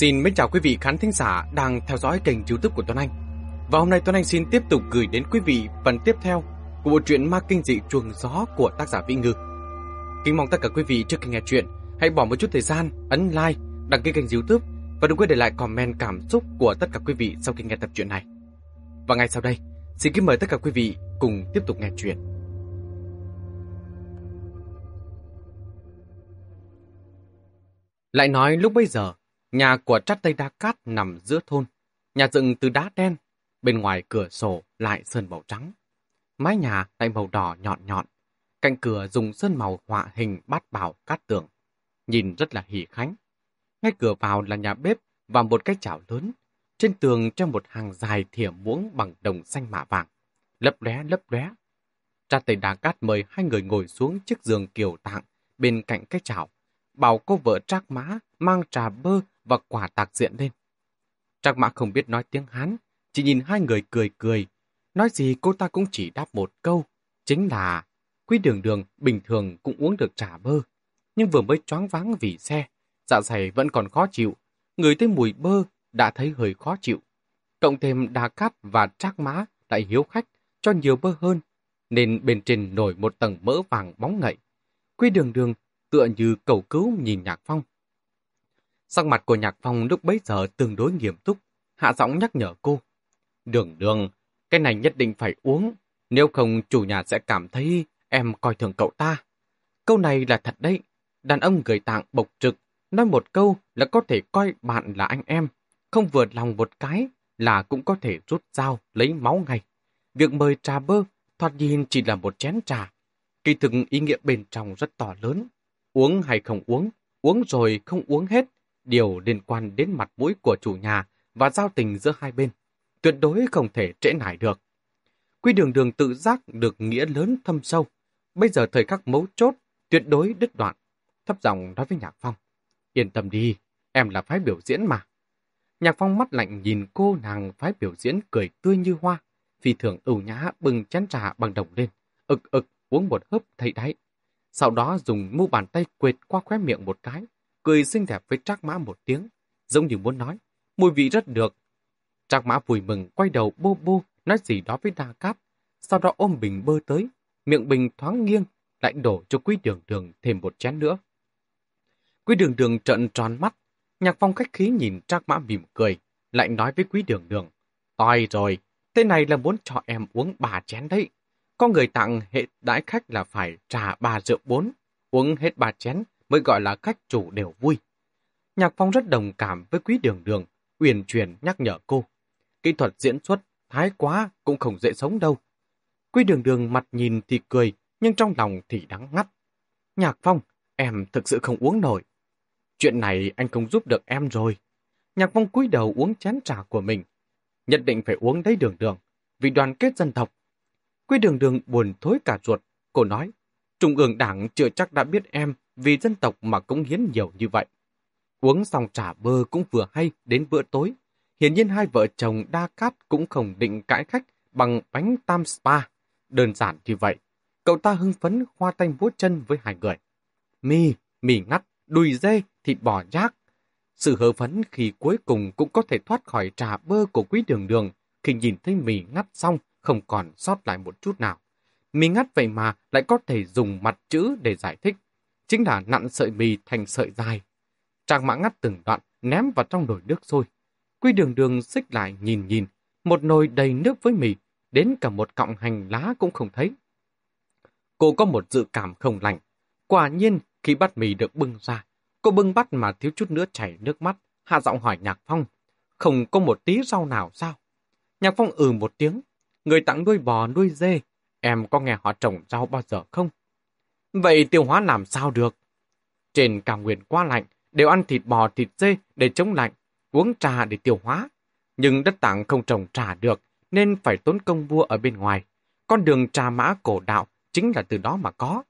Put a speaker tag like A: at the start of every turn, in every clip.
A: Xin mến chào quý vị khán thính giả đang theo dõi kênh youtube của Tuấn Anh. Và hôm nay Tuấn Anh xin tiếp tục gửi đến quý vị phần tiếp theo của bộ truyện ma kinh dị chuồng gió của tác giả Vĩ Ngư. Kính mong tất cả quý vị trước khi nghe chuyện hãy bỏ một chút thời gian ấn like, đăng ký kênh youtube và đừng quên để lại comment cảm xúc của tất cả quý vị sau khi nghe tập truyện này. Và ngay sau đây, xin kính mời tất cả quý vị cùng tiếp tục nghe chuyện. Lại nói lúc bây giờ, nhà của Trát Tây Đa Cát nằm giữa thôn. Nhà dựng từ đá đen, bên ngoài cửa sổ lại sơn màu trắng. Mái nhà lại màu đỏ nhọn nhọn. Cạnh cửa dùng sơn màu họa hình bát bảo cát tường. Nhìn rất là hỉ khánh. Ngay cửa vào là nhà bếp và một cái chảo lớn. Trên tường treo một hàng dài thìa muỗng bằng đồng xanh mạ vàng. Lấp lóe lấp lóe. Trát Tây Đa Cát mời hai người ngồi xuống chiếc giường kiều tạng bên cạnh cái chảo bảo cô vợ Trác Mã mang trà bơ và quả tạc diện lên. Trác Mã không biết nói tiếng Hán, chỉ nhìn hai người cười cười. Nói gì cô ta cũng chỉ đáp một câu, chính là Quý đường đường bình thường cũng uống được trà bơ, nhưng vừa mới choáng váng vì xe, dạ dày vẫn còn khó chịu, người thấy mùi bơ đã thấy hơi khó chịu. Cộng thêm Đà Cát và Trác Mã lại hiếu khách cho nhiều bơ hơn, nên bên trên nổi một tầng mỡ vàng bóng ngậy. Quý đường đường tựa như cầu cứu nhìn Nhạc Phong. Sắc mặt của Nhạc Phong lúc bấy giờ tương đối nghiêm túc, hạ giọng nhắc nhở cô. Đường đường, cái này nhất định phải uống, nếu không chủ nhà sẽ cảm thấy em coi thường cậu ta. Câu này là thật đấy, đàn ông gửi tạng bộc trực, nói một câu là có thể coi bạn là anh em, không vượt lòng một cái là cũng có thể rút dao lấy máu ngay. Việc mời trà bơ, thoạt nhìn chỉ là một chén trà. Kỳ thực ý nghĩa bên trong rất to lớn. Uống hay không uống, uống rồi không uống hết, điều liên quan đến mặt mũi của chủ nhà và giao tình giữa hai bên. Tuyệt đối không thể trễ nải được. Quy đường đường tự giác được nghĩa lớn thâm sâu. Bây giờ thời khắc mấu chốt, tuyệt đối đứt đoạn. Thấp giọng nói với Nhạc Phong. Yên tâm đi, em là phái biểu diễn mà. Nhạc Phong mắt lạnh nhìn cô nàng phái biểu diễn cười tươi như hoa. Phi thường ưu nhã bưng chén trà bằng đồng lên. ực ực uống một hớp thấy đáy. Sau đó dùng mu bàn tay quệt qua khóe miệng một cái, cười xinh đẹp với Trác Mã một tiếng, giống như muốn nói, mùi vị rất được. Trác Mã vui mừng quay đầu bô bô, nói gì đó với Đa Cát, sau đó ôm bình bơ tới, miệng bình thoáng nghiêng, lại đổ cho quý đường đường thêm một chén nữa. Quý đường đường trợn tròn mắt, nhạc phong khách khí nhìn Trác Mã mỉm cười, lại nói với quý đường đường, Toi rồi, thế này là muốn cho em uống bà chén đấy. Có người tặng hệ đãi khách là phải trả ba rượu bốn, uống hết ba chén mới gọi là khách chủ đều vui. Nhạc Phong rất đồng cảm với quý đường đường, uyển chuyển nhắc nhở cô. Kỹ thuật diễn xuất thái quá cũng không dễ sống đâu. Quý đường đường mặt nhìn thì cười, nhưng trong lòng thì đắng ngắt. Nhạc Phong, em thực sự không uống nổi. Chuyện này anh không giúp được em rồi. Nhạc Phong cúi đầu uống chén trà của mình. Nhất định phải uống đấy đường đường, vì đoàn kết dân tộc Quý đường đường buồn thối cả ruột. Cô nói, Trung ương đảng chưa chắc đã biết em vì dân tộc mà cống hiến nhiều như vậy. Uống xong trà bơ cũng vừa hay đến bữa tối. Hiển nhiên hai vợ chồng đa cát cũng không định cãi khách bằng bánh tam spa. Đơn giản như vậy. Cậu ta hưng phấn khoa tay vuốt chân với hai người. Mì, mì ngắt, đùi dê, thịt bò nhác. Sự hờ phấn khi cuối cùng cũng có thể thoát khỏi trà bơ của quý đường đường khi nhìn thấy mì ngắt xong không còn sót lại một chút nào. Mì ngắt vậy mà lại có thể dùng mặt chữ để giải thích. Chính là nặn sợi mì thành sợi dài. Trang mã ngắt từng đoạn, ném vào trong nồi nước sôi. Quy đường đường xích lại nhìn nhìn, một nồi đầy nước với mì, đến cả một cọng hành lá cũng không thấy. Cô có một dự cảm không lành. Quả nhiên, khi bắt mì được bưng ra, cô bưng bắt mà thiếu chút nữa chảy nước mắt, hạ giọng hỏi Nhạc Phong. Không có một tí rau nào sao? Nhạc Phong ừ một tiếng, người tặng nuôi bò nuôi dê, em có nghe họ trồng rau bao giờ không? Vậy tiêu hóa làm sao được? Trên cao nguyên quá lạnh, đều ăn thịt bò thịt dê để chống lạnh, uống trà để tiêu hóa. Nhưng đất tảng không trồng trà được, nên phải tốn công vua ở bên ngoài. Con đường trà mã cổ đạo chính là từ đó mà có.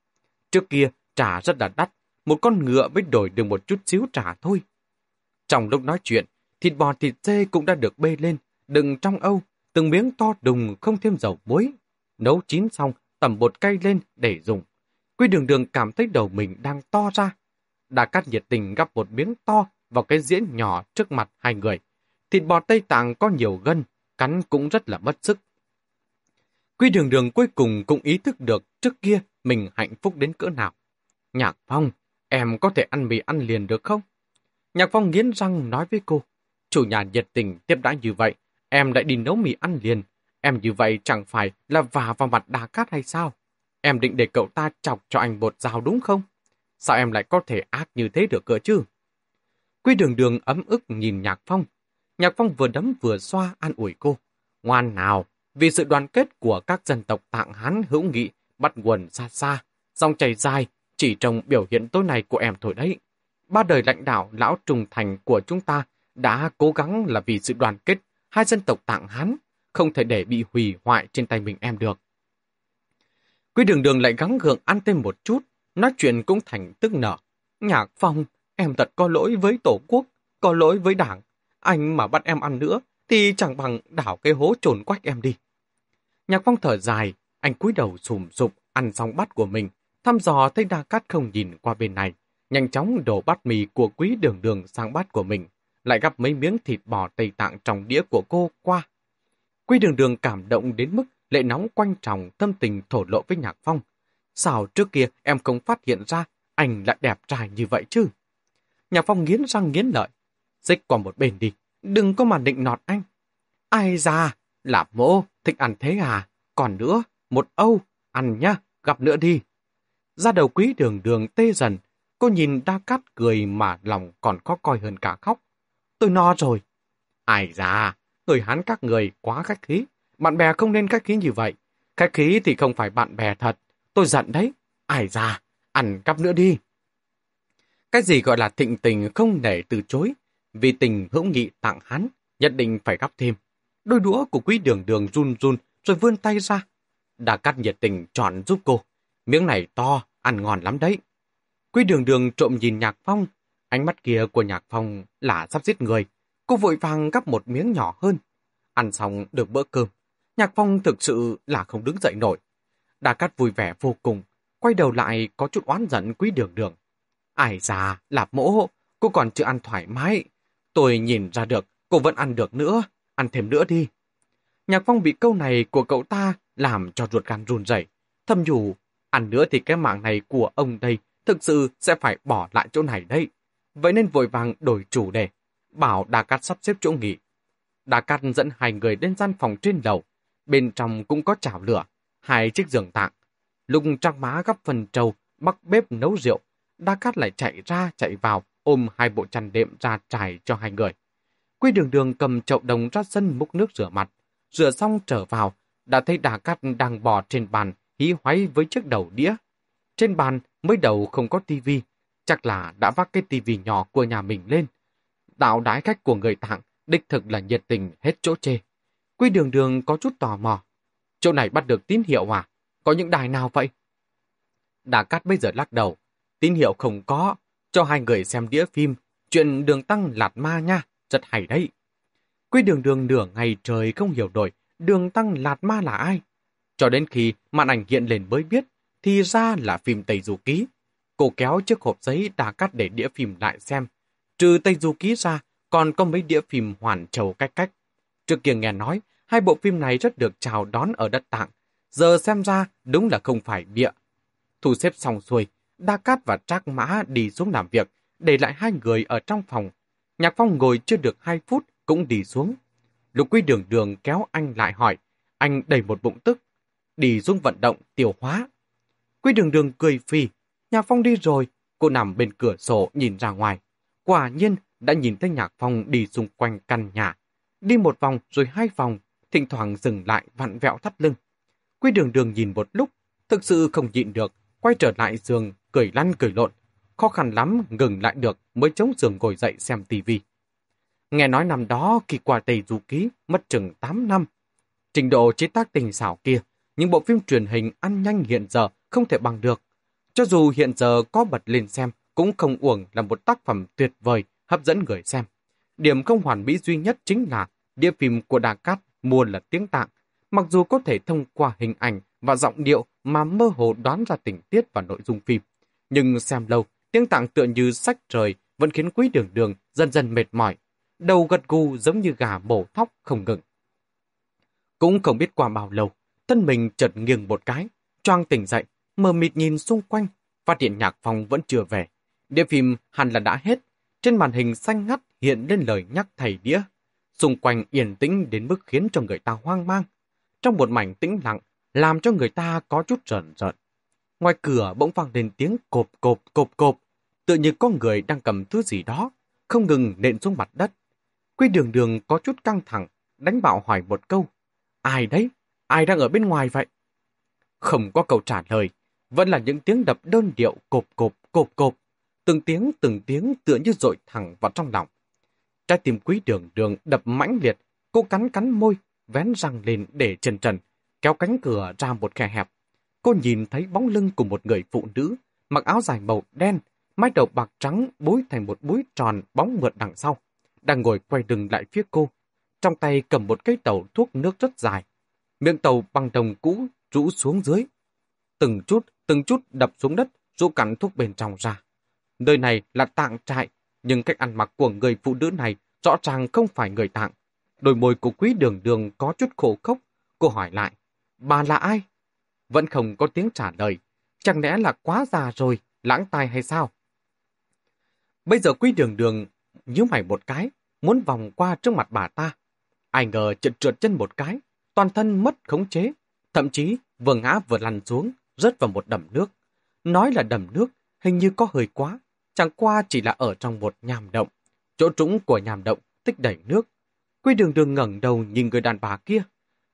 A: Trước kia, trà rất là đắt, một con ngựa mới đổi được một chút xíu trà thôi. Trong lúc nói chuyện, thịt bò thịt dê cũng đã được bê lên, đựng trong âu, từng miếng to đùng không thêm dầu muối. Nấu chín xong, tẩm bột cay lên để dùng. Quy đường đường cảm thấy đầu mình đang to ra. Đà cát nhiệt tình gắp một miếng to, vào cái diễn nhỏ trước mặt hai người. Thịt bò Tây Tạng có nhiều gân, cắn cũng rất là mất sức. Quy đường đường cuối cùng cũng ý thức được trước kia mình hạnh phúc đến cỡ nào. Nhạc Phong, em có thể ăn mì ăn liền được không? Nhạc Phong nghiến răng nói với cô, chủ nhà nhiệt tình tiếp đãi như vậy, em lại đi nấu mì ăn liền. Em như vậy chẳng phải là vả vào mặt đà cát hay sao? Em định để cậu ta chọc cho anh bột dao đúng không? Sao em lại có thể ác như thế được cơ chứ? Quy đường đường ấm ức nhìn Nhạc Phong. Nhạc Phong vừa đấm vừa xoa an ủi cô. Ngoan nào, vì sự đoàn kết của các dân tộc tạng Hán hữu nghị bắt nguồn xa xa, dòng chảy dài, chỉ trong biểu hiện tối nay của em thôi đấy. Ba đời lãnh đạo lão trùng thành của chúng ta đã cố gắng là vì sự đoàn kết hai dân tộc tạng Hán, không thể để bị hủy hoại trên tay mình em được. Quý đường đường lại gắng gượng ăn thêm một chút, nói chuyện cũng thành tức nở. Nhạc Phong, em thật có lỗi với Tổ quốc, có lỗi với Đảng. Anh mà bắt em ăn nữa, thì chẳng bằng đảo cái hố trồn quách em đi. Nhạc Phong thở dài, anh cúi đầu sùm sụp, ăn xong bát của mình, thăm dò thấy Đa Cát không nhìn qua bên này, nhanh chóng đổ bát mì của quý đường đường sang bát của mình, lại gắp mấy miếng thịt bò Tây Tạng trong đĩa của cô qua. Quý đường đường cảm động đến mức lệ nóng quanh tròng tâm tình thổ lộ với Nhạc Phong. Sao trước kia em không phát hiện ra anh lại đẹp trai như vậy chứ? Nhạc Phong nghiến răng nghiến lợi. Xích qua một bên đi, đừng có mà định nọt anh. Ai ra, là mỗ, thích ăn thế à? Còn nữa, một âu, ăn nhá, gặp nữa đi. Ra đầu quý đường đường tê dần, cô nhìn đa cát cười mà lòng còn khó coi hơn cả khóc. Tôi no rồi. Ai ra, người Hán các người quá khách khí. Bạn bè không nên khách khí như vậy. Khách khí thì không phải bạn bè thật. Tôi giận đấy. Ai ra, ăn cắp nữa đi. Cái gì gọi là thịnh tình không để từ chối. Vì tình hữu nghị tặng hắn, nhất định phải gắp thêm. Đôi đũa của quý đường đường run run rồi vươn tay ra. Đà cắt nhiệt tình chọn giúp cô. Miếng này to, ăn ngon lắm đấy. Quý đường đường trộm nhìn Nhạc Phong. Ánh mắt kia của Nhạc Phong là sắp giết người. Cô vội vàng gắp một miếng nhỏ hơn. Ăn xong được bữa cơm. Nhạc Phong thực sự là không đứng dậy nổi. Đà Cát vui vẻ vô cùng, quay đầu lại có chút oán giận quý đường đường. Ai già, lạp mỗ, cô còn chưa ăn thoải mái. Tôi nhìn ra được, cô vẫn ăn được nữa, ăn thêm nữa đi. Nhạc Phong bị câu này của cậu ta làm cho ruột gan run rẩy, Thâm nhủ, ăn nữa thì cái mạng này của ông đây thực sự sẽ phải bỏ lại chỗ này đây. Vậy nên vội vàng đổi chủ đề, bảo Đà Cát sắp xếp chỗ nghỉ. Đà Cát dẫn hai người đến gian phòng trên lầu, bên trong cũng có chảo lửa, hai chiếc giường tạng. Lúc trăng má gấp phần trầu, bắt bếp nấu rượu, Đa Cát lại chạy ra chạy vào, ôm hai bộ chăn đệm ra trải cho hai người. Quy đường đường cầm chậu đồng ra sân múc nước rửa mặt, rửa xong trở vào, đã thấy Đà Cát đang bò trên bàn, hí hoáy với chiếc đầu đĩa. Trên bàn, mới đầu không có tivi, chắc là đã vác cái tivi nhỏ của nhà mình lên. Đạo đái khách của người tặng, đích thực là nhiệt tình hết chỗ chê. Quy đường đường có chút tò mò. Chỗ này bắt được tín hiệu à? Có những đài nào vậy? Đà Cát bây giờ lắc đầu. Tín hiệu không có. Cho hai người xem đĩa phim. Chuyện đường tăng lạt ma nha. Rất hay đấy. Quy đường đường nửa ngày trời không hiểu nổi. Đường tăng lạt ma là ai? Cho đến khi màn ảnh hiện lên mới biết. Thì ra là phim Tây Du Ký. Cô kéo chiếc hộp giấy Đà Cát để đĩa phim lại xem. Trừ Tây Du Ký ra, còn có mấy đĩa phim hoàn trầu cách cách. Trước kia nghe nói, hai bộ phim này rất được chào đón ở đất tạng. Giờ xem ra đúng là không phải bịa. Thu xếp xong xuôi, Đa Cát và Trác Mã đi xuống làm việc, để lại hai người ở trong phòng. Nhạc Phong ngồi chưa được hai phút cũng đi xuống. Lục Quy Đường Đường kéo anh lại hỏi, anh đầy một bụng tức. Đi xuống vận động, tiêu hóa. Quy Đường Đường cười phì, Nhạc Phong đi rồi, cô nằm bên cửa sổ nhìn ra ngoài. Quả nhiên đã nhìn thấy Nhạc Phong đi xung quanh căn nhà. Đi một vòng rồi hai vòng, thỉnh thoảng dừng lại vặn vẹo thắt lưng. Quy đường đường nhìn một lúc, thực sự không nhịn được, quay trở lại giường, cười lăn cười lộn. Khó khăn lắm ngừng lại được mới chống giường ngồi dậy xem tivi. Nghe nói năm đó kỳ qua Tây Du Ký mất chừng 8 năm. Trình độ chế tác tình xảo kia, những bộ phim truyền hình ăn nhanh hiện giờ không thể bằng được. Cho dù hiện giờ có bật lên xem, cũng không uổng là một tác phẩm tuyệt vời, hấp dẫn người xem. Điểm không hoàn mỹ duy nhất chính là đĩa phim của Đà Cát mua là tiếng tạng, mặc dù có thể thông qua hình ảnh và giọng điệu mà mơ hồ đoán ra tình tiết và nội dung phim. Nhưng xem lâu, tiếng tạng tựa như sách trời vẫn khiến quý đường đường dần dần mệt mỏi, đầu gật gù giống như gà bổ thóc không ngừng. Cũng không biết qua bao lâu, thân mình chợt nghiêng một cái, choang tỉnh dậy, mờ mịt nhìn xung quanh, phát hiện nhạc phòng vẫn chưa về. Đĩa phim hẳn là đã hết, trên màn hình xanh ngắt hiện lên lời nhắc thầy đĩa. Xung quanh yên tĩnh đến mức khiến cho người ta hoang mang. Trong một mảnh tĩnh lặng, làm cho người ta có chút rợn rợn. Ngoài cửa bỗng vang lên tiếng cộp cộp cộp cộp, tự như có người đang cầm thứ gì đó, không ngừng nện xuống mặt đất. Quy đường đường có chút căng thẳng, đánh bạo hỏi một câu. Ai đấy? Ai đang ở bên ngoài vậy? Không có câu trả lời, vẫn là những tiếng đập đơn điệu cộp cộp cộp cộp, từng tiếng từng tiếng tựa như dội thẳng vào trong lòng. Trái tim quý đường đường đập mãnh liệt, cô cắn cắn môi, vén răng lên để trần trần, kéo cánh cửa ra một khe hẹp. Cô nhìn thấy bóng lưng của một người phụ nữ, mặc áo dài màu đen, mái đầu bạc trắng búi thành một búi tròn bóng mượt đằng sau, đang ngồi quay lưng lại phía cô. Trong tay cầm một cây tàu thuốc nước rất dài. Miệng tàu bằng đồng cũ rũ xuống dưới. Từng chút, từng chút đập xuống đất, rũ cắn thuốc bên trong ra. Nơi này là tạng trại, nhưng cách ăn mặc của người phụ nữ này rõ ràng không phải người tạng. Đôi môi của quý đường đường có chút khổ khốc. Cô hỏi lại, bà là ai? Vẫn không có tiếng trả lời. Chẳng lẽ là quá già rồi, lãng tai hay sao? Bây giờ quý đường đường nhíu mày một cái, muốn vòng qua trước mặt bà ta. Ai ngờ trượt trượt chân một cái, toàn thân mất khống chế, thậm chí vừa ngã vừa lăn xuống, rớt vào một đầm nước. Nói là đầm nước, hình như có hơi quá, chẳng qua chỉ là ở trong một nhàm động. Chỗ trũng của nhàm động tích đầy nước. Quy đường đường ngẩng đầu nhìn người đàn bà kia.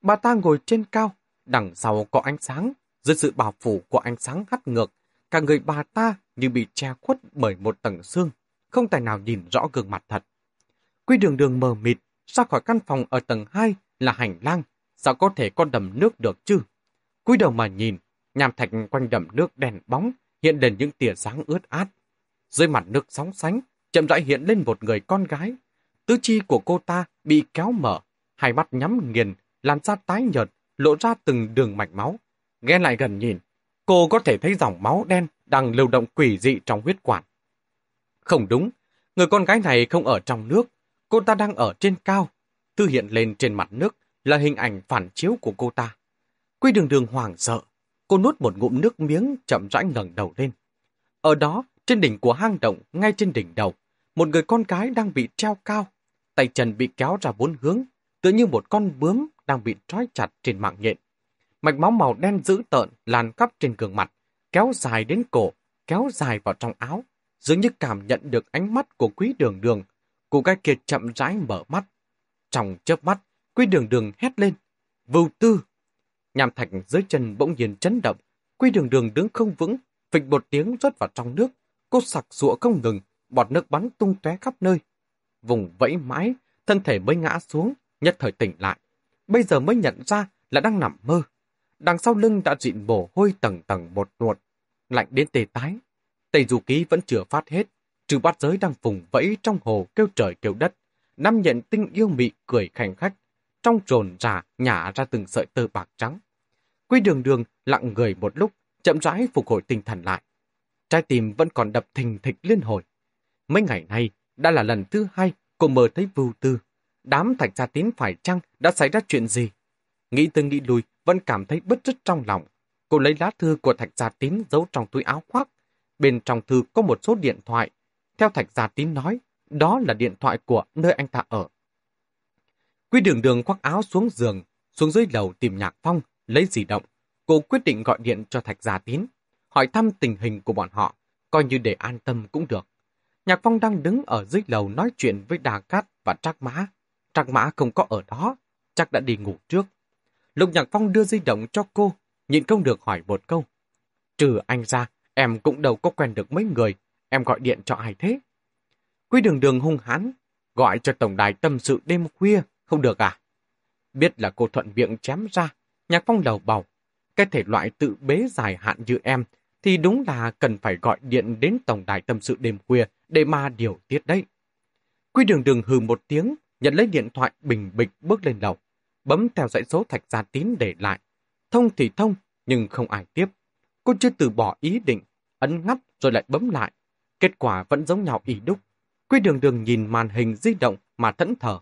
A: Bà ta ngồi trên cao, đằng sau có ánh sáng, dưới sự bảo phủ của ánh sáng hắt ngược, cả người bà ta như bị che khuất bởi một tầng xương, không tài nào nhìn rõ gương mặt thật. Quy đường đường mờ mịt, ra khỏi căn phòng ở tầng 2 là hành lang, sao có thể có đầm nước được chứ? Cúi đầu mà nhìn, nhàm thạch quanh đầm nước đèn bóng, hiện lên những tia sáng ướt át. Dưới mặt nước sóng sánh, chậm rãi hiện lên một người con gái. Tứ chi của cô ta bị kéo mở, hai mắt nhắm nghiền, làn da tái nhợt, lộ ra từng đường mạch máu. Nghe lại gần nhìn, cô có thể thấy dòng máu đen đang lưu động quỷ dị trong huyết quản. Không đúng, người con gái này không ở trong nước, cô ta đang ở trên cao. tư hiện lên trên mặt nước là hình ảnh phản chiếu của cô ta. Quy đường đường hoảng sợ, cô nuốt một ngụm nước miếng chậm rãi ngẩng đầu lên. Ở đó, trên đỉnh của hang động, ngay trên đỉnh đầu, một người con gái đang bị treo cao, tay chân bị kéo ra bốn hướng, tựa như một con bướm đang bị trói chặt trên mạng nhện. Mạch máu màu đen dữ tợn lan khắp trên gương mặt, kéo dài đến cổ, kéo dài vào trong áo, dường như cảm nhận được ánh mắt của quý đường đường. Cô gái kia chậm rãi mở mắt. Trong chớp mắt, quý đường đường hét lên. Vưu tư! Nhàm thạch dưới chân bỗng nhiên chấn động. Quý đường đường đứng không vững, phịch một tiếng rớt vào trong nước. Cô sặc sụa không ngừng, bọt nước bắn tung tóe khắp nơi. Vùng vẫy mãi, thân thể mới ngã xuống, nhất thời tỉnh lại. Bây giờ mới nhận ra là đang nằm mơ. Đằng sau lưng đã dịn bổ hôi tầng tầng một ruột, lạnh đến tê tái. Tây du ký vẫn chưa phát hết, trừ bát giới đang vùng vẫy trong hồ kêu trời kêu đất. Năm nhận tinh yêu mị cười khanh khách, trong trồn rà nhả ra từng sợi tơ bạc trắng. Quy đường đường lặng người một lúc, chậm rãi phục hồi tinh thần lại. Trái tim vẫn còn đập thình thịch liên hồi. Mấy ngày nay, đã là lần thứ hai cô mơ thấy vưu tư. Đám thạch gia tín phải chăng đã xảy ra chuyện gì? Nghĩ tư nghĩ lùi vẫn cảm thấy bứt rứt trong lòng. Cô lấy lá thư của thạch gia tín giấu trong túi áo khoác. Bên trong thư có một số điện thoại. Theo thạch gia tín nói, đó là điện thoại của nơi anh ta ở. Quy đường đường khoác áo xuống giường, xuống dưới lầu tìm nhạc phong, lấy di động. Cô quyết định gọi điện cho thạch gia tín, hỏi thăm tình hình của bọn họ, coi như để an tâm cũng được. Nhạc phong đang đứng ở dưới lầu nói chuyện với Đà Cát và Trác Mã. Trác Mã không có ở đó, chắc đã đi ngủ trước. Lục Nhạc Phong đưa di động cho cô, nhịn không được hỏi một câu. Trừ anh ra, em cũng đâu có quen được mấy người, em gọi điện cho ai thế? Quy đường đường hung hãn, gọi cho tổng đài tâm sự đêm khuya, không được à? Biết là cô thuận miệng chém ra, Nhạc Phong đầu bầu. Cái thể loại tự bế dài hạn như em thì đúng là cần phải gọi điện đến tổng đài tâm sự đêm khuya để mà điều tiết đấy. Quy đường đường hừ một tiếng, nhận lấy điện thoại bình bịch bước lên lầu bấm theo dãy số thạch gia tín để lại. Thông thì thông, nhưng không ai tiếp. Cô chưa từ bỏ ý định, ấn ngắt rồi lại bấm lại. Kết quả vẫn giống nhau ý đúc, Quy đường đường nhìn màn hình di động mà thẫn thờ.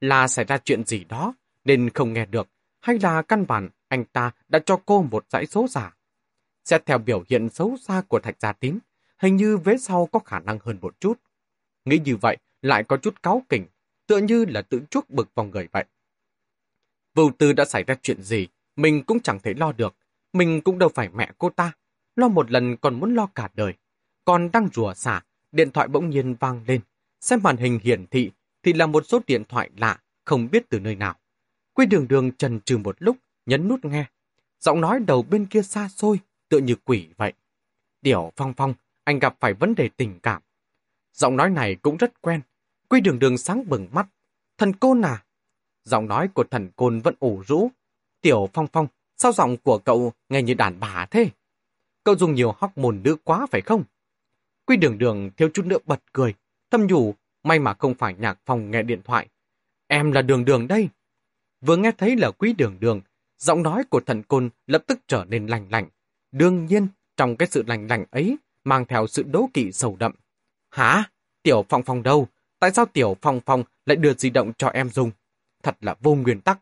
A: Là xảy ra chuyện gì đó nên không nghe được, hay là căn bản anh ta đã cho cô một dãy số giả. Xét theo biểu hiện xấu xa của Thạch Gia Tín, hình như vế sau có khả năng hơn một chút. Nghĩ như vậy lại có chút cáu kỉnh, tựa như là tự chuốc bực vào người vậy. Vưu Tư đã xảy ra chuyện gì, mình cũng chẳng thể lo được. Mình cũng đâu phải mẹ cô ta. Lo một lần còn muốn lo cả đời. Còn đang rùa xả, điện thoại bỗng nhiên vang lên. Xem màn hình hiển thị thì là một số điện thoại lạ, không biết từ nơi nào. Quy đường đường trần trừ một lúc, nhấn nút nghe. Giọng nói đầu bên kia xa xôi, tựa như quỷ vậy. Điểu phong phong, anh gặp phải vấn đề tình cảm. Giọng nói này cũng rất quen. Quy đường đường sáng bừng mắt. Thần côn à? Giọng nói của thần côn vẫn ủ rũ. Tiểu phong phong, sao giọng của cậu nghe như đàn bà thế? Cậu dùng nhiều hóc mồn nữ quá phải không? Quy đường đường thiếu chút nữa bật cười. Thâm nhủ, may mà không phải nhạc phòng nghe điện thoại. Em là đường đường đây. Vừa nghe thấy là quý đường đường, giọng nói của thần côn lập tức trở nên lành lành. Đương nhiên, trong cái sự lành lành ấy, mang theo sự đố kỵ sầu đậm. Hả? Tiểu Phong Phong đâu? Tại sao Tiểu Phong Phong lại đưa di động cho em dùng? Thật là vô nguyên tắc.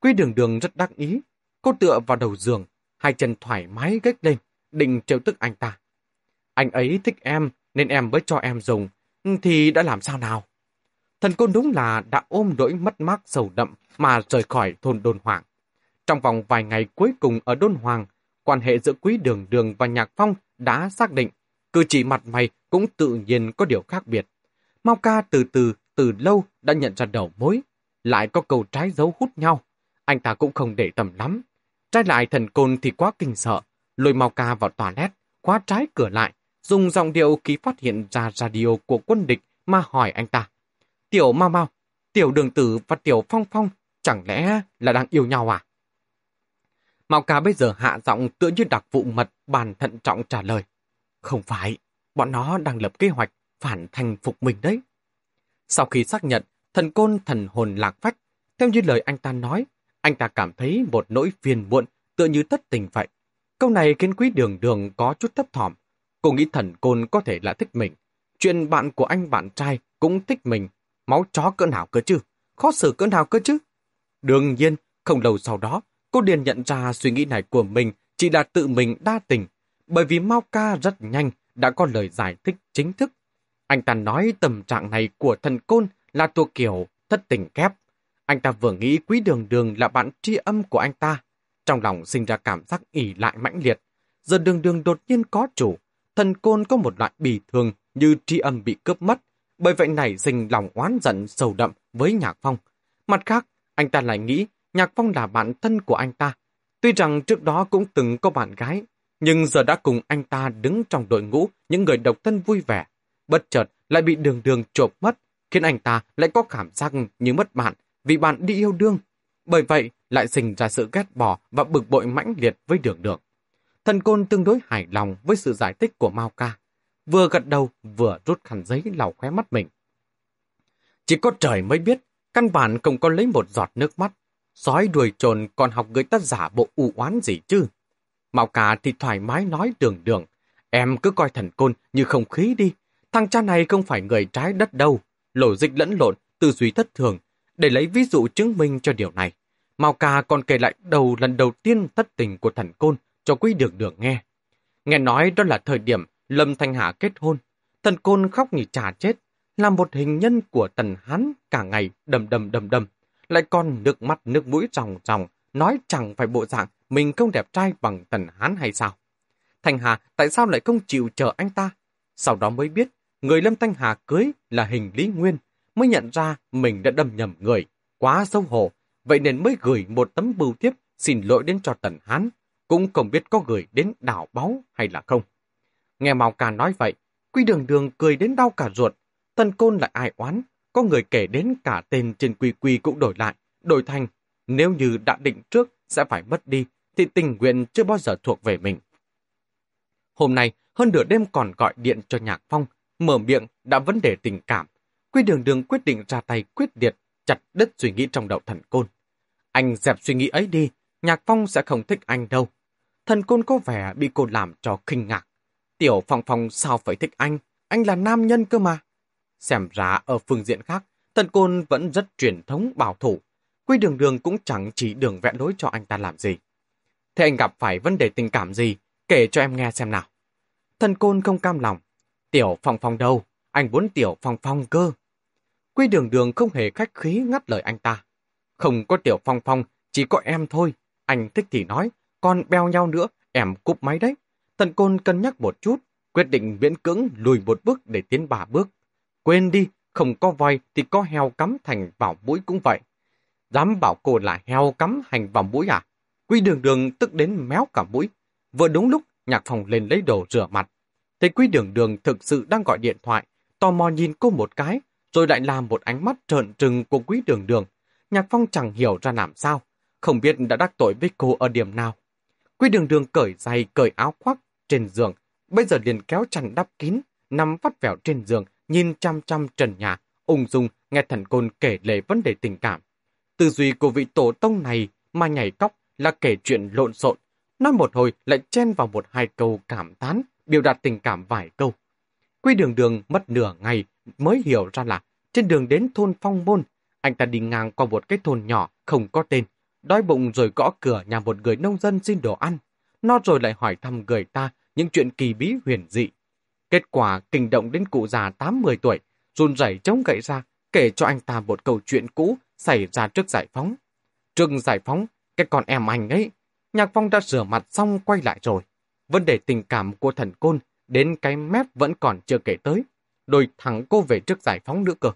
A: Quý đường đường rất đắc ý. Cô tựa vào đầu giường, hai chân thoải mái gách lên, định trêu tức anh ta. Anh ấy thích em, nên em mới cho em dùng. Thì đã làm sao nào? Thần côn đúng là đã ôm nỗi mất mát sầu đậm mà rời khỏi thôn Đôn Hoàng. Trong vòng vài ngày cuối cùng ở Đôn Hoàng, quan hệ giữa Quý Đường Đường và Nhạc Phong đã xác định, cử chỉ mặt mày cũng tự nhiên có điều khác biệt. Mau ca từ từ, từ lâu đã nhận ra đầu mối, lại có câu trái dấu hút nhau. Anh ta cũng không để tầm lắm. Trái lại thần côn thì quá kinh sợ, lôi Mau ca vào toilet, khóa trái cửa lại, dùng giọng điệu khi phát hiện ra radio của quân địch mà hỏi anh ta. Tiểu Mau Mau, Tiểu Đường Tử và Tiểu Phong Phong chẳng lẽ là đang yêu nhau à? Mạo ca bây giờ hạ giọng tựa như đặc vụ mật bàn thận trọng trả lời. Không phải, bọn nó đang lập kế hoạch phản thành phục mình đấy. Sau khi xác nhận, thần côn thần hồn lạc phách, theo như lời anh ta nói, anh ta cảm thấy một nỗi phiền muộn tựa như thất tình vậy. Câu này khiến quý đường đường có chút thấp thỏm. Cô nghĩ thần côn có thể là thích mình. Chuyện bạn của anh bạn trai cũng thích mình. Máu chó cỡ nào cơ chứ? Khó xử cỡ nào cơ chứ? Đương nhiên, không lâu sau đó, cô liền nhận ra suy nghĩ này của mình chỉ là tự mình đa tình, bởi vì Mao Ca rất nhanh đã có lời giải thích chính thức. Anh ta nói tâm trạng này của thần côn là thuộc kiểu thất tình kép. Anh ta vừa nghĩ quý đường đường là bạn tri âm của anh ta. Trong lòng sinh ra cảm giác ỉ lại mãnh liệt. Giờ đường đường đột nhiên có chủ. Thần côn có một loại bì thường như tri âm bị cướp mất. Bởi vậy này sinh lòng oán giận sâu đậm với Nhạc Phong. Mặt khác, anh ta lại nghĩ Nhạc Phong là bạn thân của anh ta. Tuy rằng trước đó cũng từng có bạn gái, nhưng giờ đã cùng anh ta đứng trong đội ngũ những người độc thân vui vẻ. Bất chợt lại bị đường đường trộm mất, khiến anh ta lại có cảm giác như mất bạn vì bạn đi yêu đương. Bởi vậy lại sinh ra sự ghét bỏ và bực bội mãnh liệt với đường đường. Thần côn tương đối hài lòng với sự giải thích của Mao Ca. Vừa gật đầu, vừa rút khăn giấy lau khóe mắt mình. Chỉ có trời mới biết, căn bản không có lấy một giọt nước mắt. Sói đuổi trồn còn học người ta giả bộ u oán gì chứ. Mạo cả thì thoải mái nói đường đường. Em cứ coi thần côn như không khí đi. Thằng cha này không phải người trái đất đâu. Lổ dịch lẫn lộn, tư duy thất thường. Để lấy ví dụ chứng minh cho điều này. Mao ca còn kể lại đầu lần đầu tiên thất tình của thần côn cho quý đường đường nghe. Nghe nói đó là thời điểm Lâm Thanh Hà kết hôn. Thần côn khóc như trà chết, làm một hình nhân của tần hắn cả ngày đầm đầm đầm đầm lại còn nước mắt nước mũi ròng ròng, nói chẳng phải bộ dạng mình không đẹp trai bằng tần hán hay sao. Thanh Hà tại sao lại không chịu chờ anh ta? Sau đó mới biết, người Lâm Thanh Hà cưới là hình Lý Nguyên, mới nhận ra mình đã đâm nhầm người, quá xấu hổ, vậy nên mới gửi một tấm bưu tiếp xin lỗi đến cho tần hán, cũng không biết có gửi đến đảo báu hay là không. Nghe Mao Cà nói vậy, Quy Đường Đường cười đến đau cả ruột, Tần Côn lại ai oán, có người kể đến cả tên trên quy quy cũng đổi lại, đổi thành, nếu như đã định trước sẽ phải mất đi, thì tình nguyện chưa bao giờ thuộc về mình. Hôm nay, hơn nửa đêm còn gọi điện cho Nhạc Phong, mở miệng đã vấn đề tình cảm. Quy đường đường quyết định ra tay quyết liệt, chặt đứt suy nghĩ trong đầu thần côn. Anh dẹp suy nghĩ ấy đi, Nhạc Phong sẽ không thích anh đâu. Thần côn có vẻ bị cô làm cho kinh ngạc. Tiểu Phong Phong sao phải thích anh? Anh là nam nhân cơ mà. Xem ra ở phương diện khác, Tần Côn vẫn rất truyền thống bảo thủ. Quy đường đường cũng chẳng chỉ đường vẽ lối cho anh ta làm gì. Thế anh gặp phải vấn đề tình cảm gì? Kể cho em nghe xem nào. Thần Côn không cam lòng. Tiểu Phong Phong đâu? Anh muốn Tiểu Phong Phong cơ. Quy đường đường không hề khách khí ngắt lời anh ta. Không có Tiểu Phong Phong, chỉ có em thôi. Anh thích thì nói, còn beo nhau nữa, em cúp máy đấy. Thần Côn cân nhắc một chút, quyết định miễn cưỡng lùi một bước để tiến ba bước. Quên đi, không có voi thì có heo cắm thành vào mũi cũng vậy. Dám bảo cô là heo cắm hành vào mũi à? Quy đường đường tức đến méo cả mũi. Vừa đúng lúc, nhạc phòng lên lấy đồ rửa mặt. Thấy quý đường đường thực sự đang gọi điện thoại, tò mò nhìn cô một cái, rồi lại làm một ánh mắt trợn trừng của quý đường đường. Nhạc phong chẳng hiểu ra làm sao, không biết đã đắc tội với cô ở điểm nào. Quý đường đường cởi giày, cởi áo khoác trên giường, bây giờ liền kéo chăn đắp kín, nằm vắt vẻo trên giường, nhìn chăm chăm trần nhà, ung dung nghe thần côn kể lể vấn đề tình cảm. Tư duy của vị tổ tông này mà nhảy cóc là kể chuyện lộn xộn, nói một hồi lại chen vào một hai câu cảm tán, biểu đạt tình cảm vài câu. Quy đường đường mất nửa ngày mới hiểu ra là trên đường đến thôn Phong Môn, anh ta đi ngang qua một cái thôn nhỏ không có tên, đói bụng rồi gõ cửa nhà một người nông dân xin đồ ăn. Nó rồi lại hỏi thăm người ta những chuyện kỳ bí huyền dị. Kết quả kinh động đến cụ già 80 tuổi, run rẩy chống gậy ra, kể cho anh ta một câu chuyện cũ xảy ra trước giải phóng. Trước giải phóng, cái con em anh ấy, Nhạc Phong đã rửa mặt xong quay lại rồi. Vấn đề tình cảm của thần côn đến cái mép vẫn còn chưa kể tới. Đôi thẳng cô về trước giải phóng nữa cơ.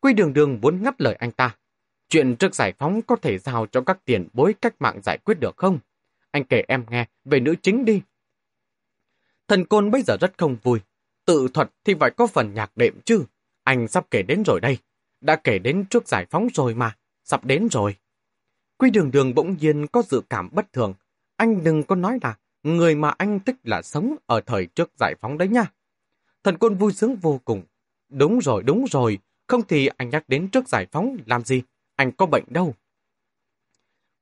A: Quy đường đường muốn ngắt lời anh ta. Chuyện trước giải phóng có thể giao cho các tiền bối cách mạng giải quyết được không? Anh kể em nghe về nữ chính đi. Thần côn bây giờ rất không vui. Tự thuật thì phải có phần nhạc đệm chứ. Anh sắp kể đến rồi đây. Đã kể đến trước giải phóng rồi mà. Sắp đến rồi. Quy đường đường bỗng nhiên có dự cảm bất thường. Anh đừng có nói là người mà anh thích là sống ở thời trước giải phóng đấy nha. Thần côn vui sướng vô cùng. Đúng rồi, đúng rồi. Không thì anh nhắc đến trước giải phóng làm gì? Anh có bệnh đâu.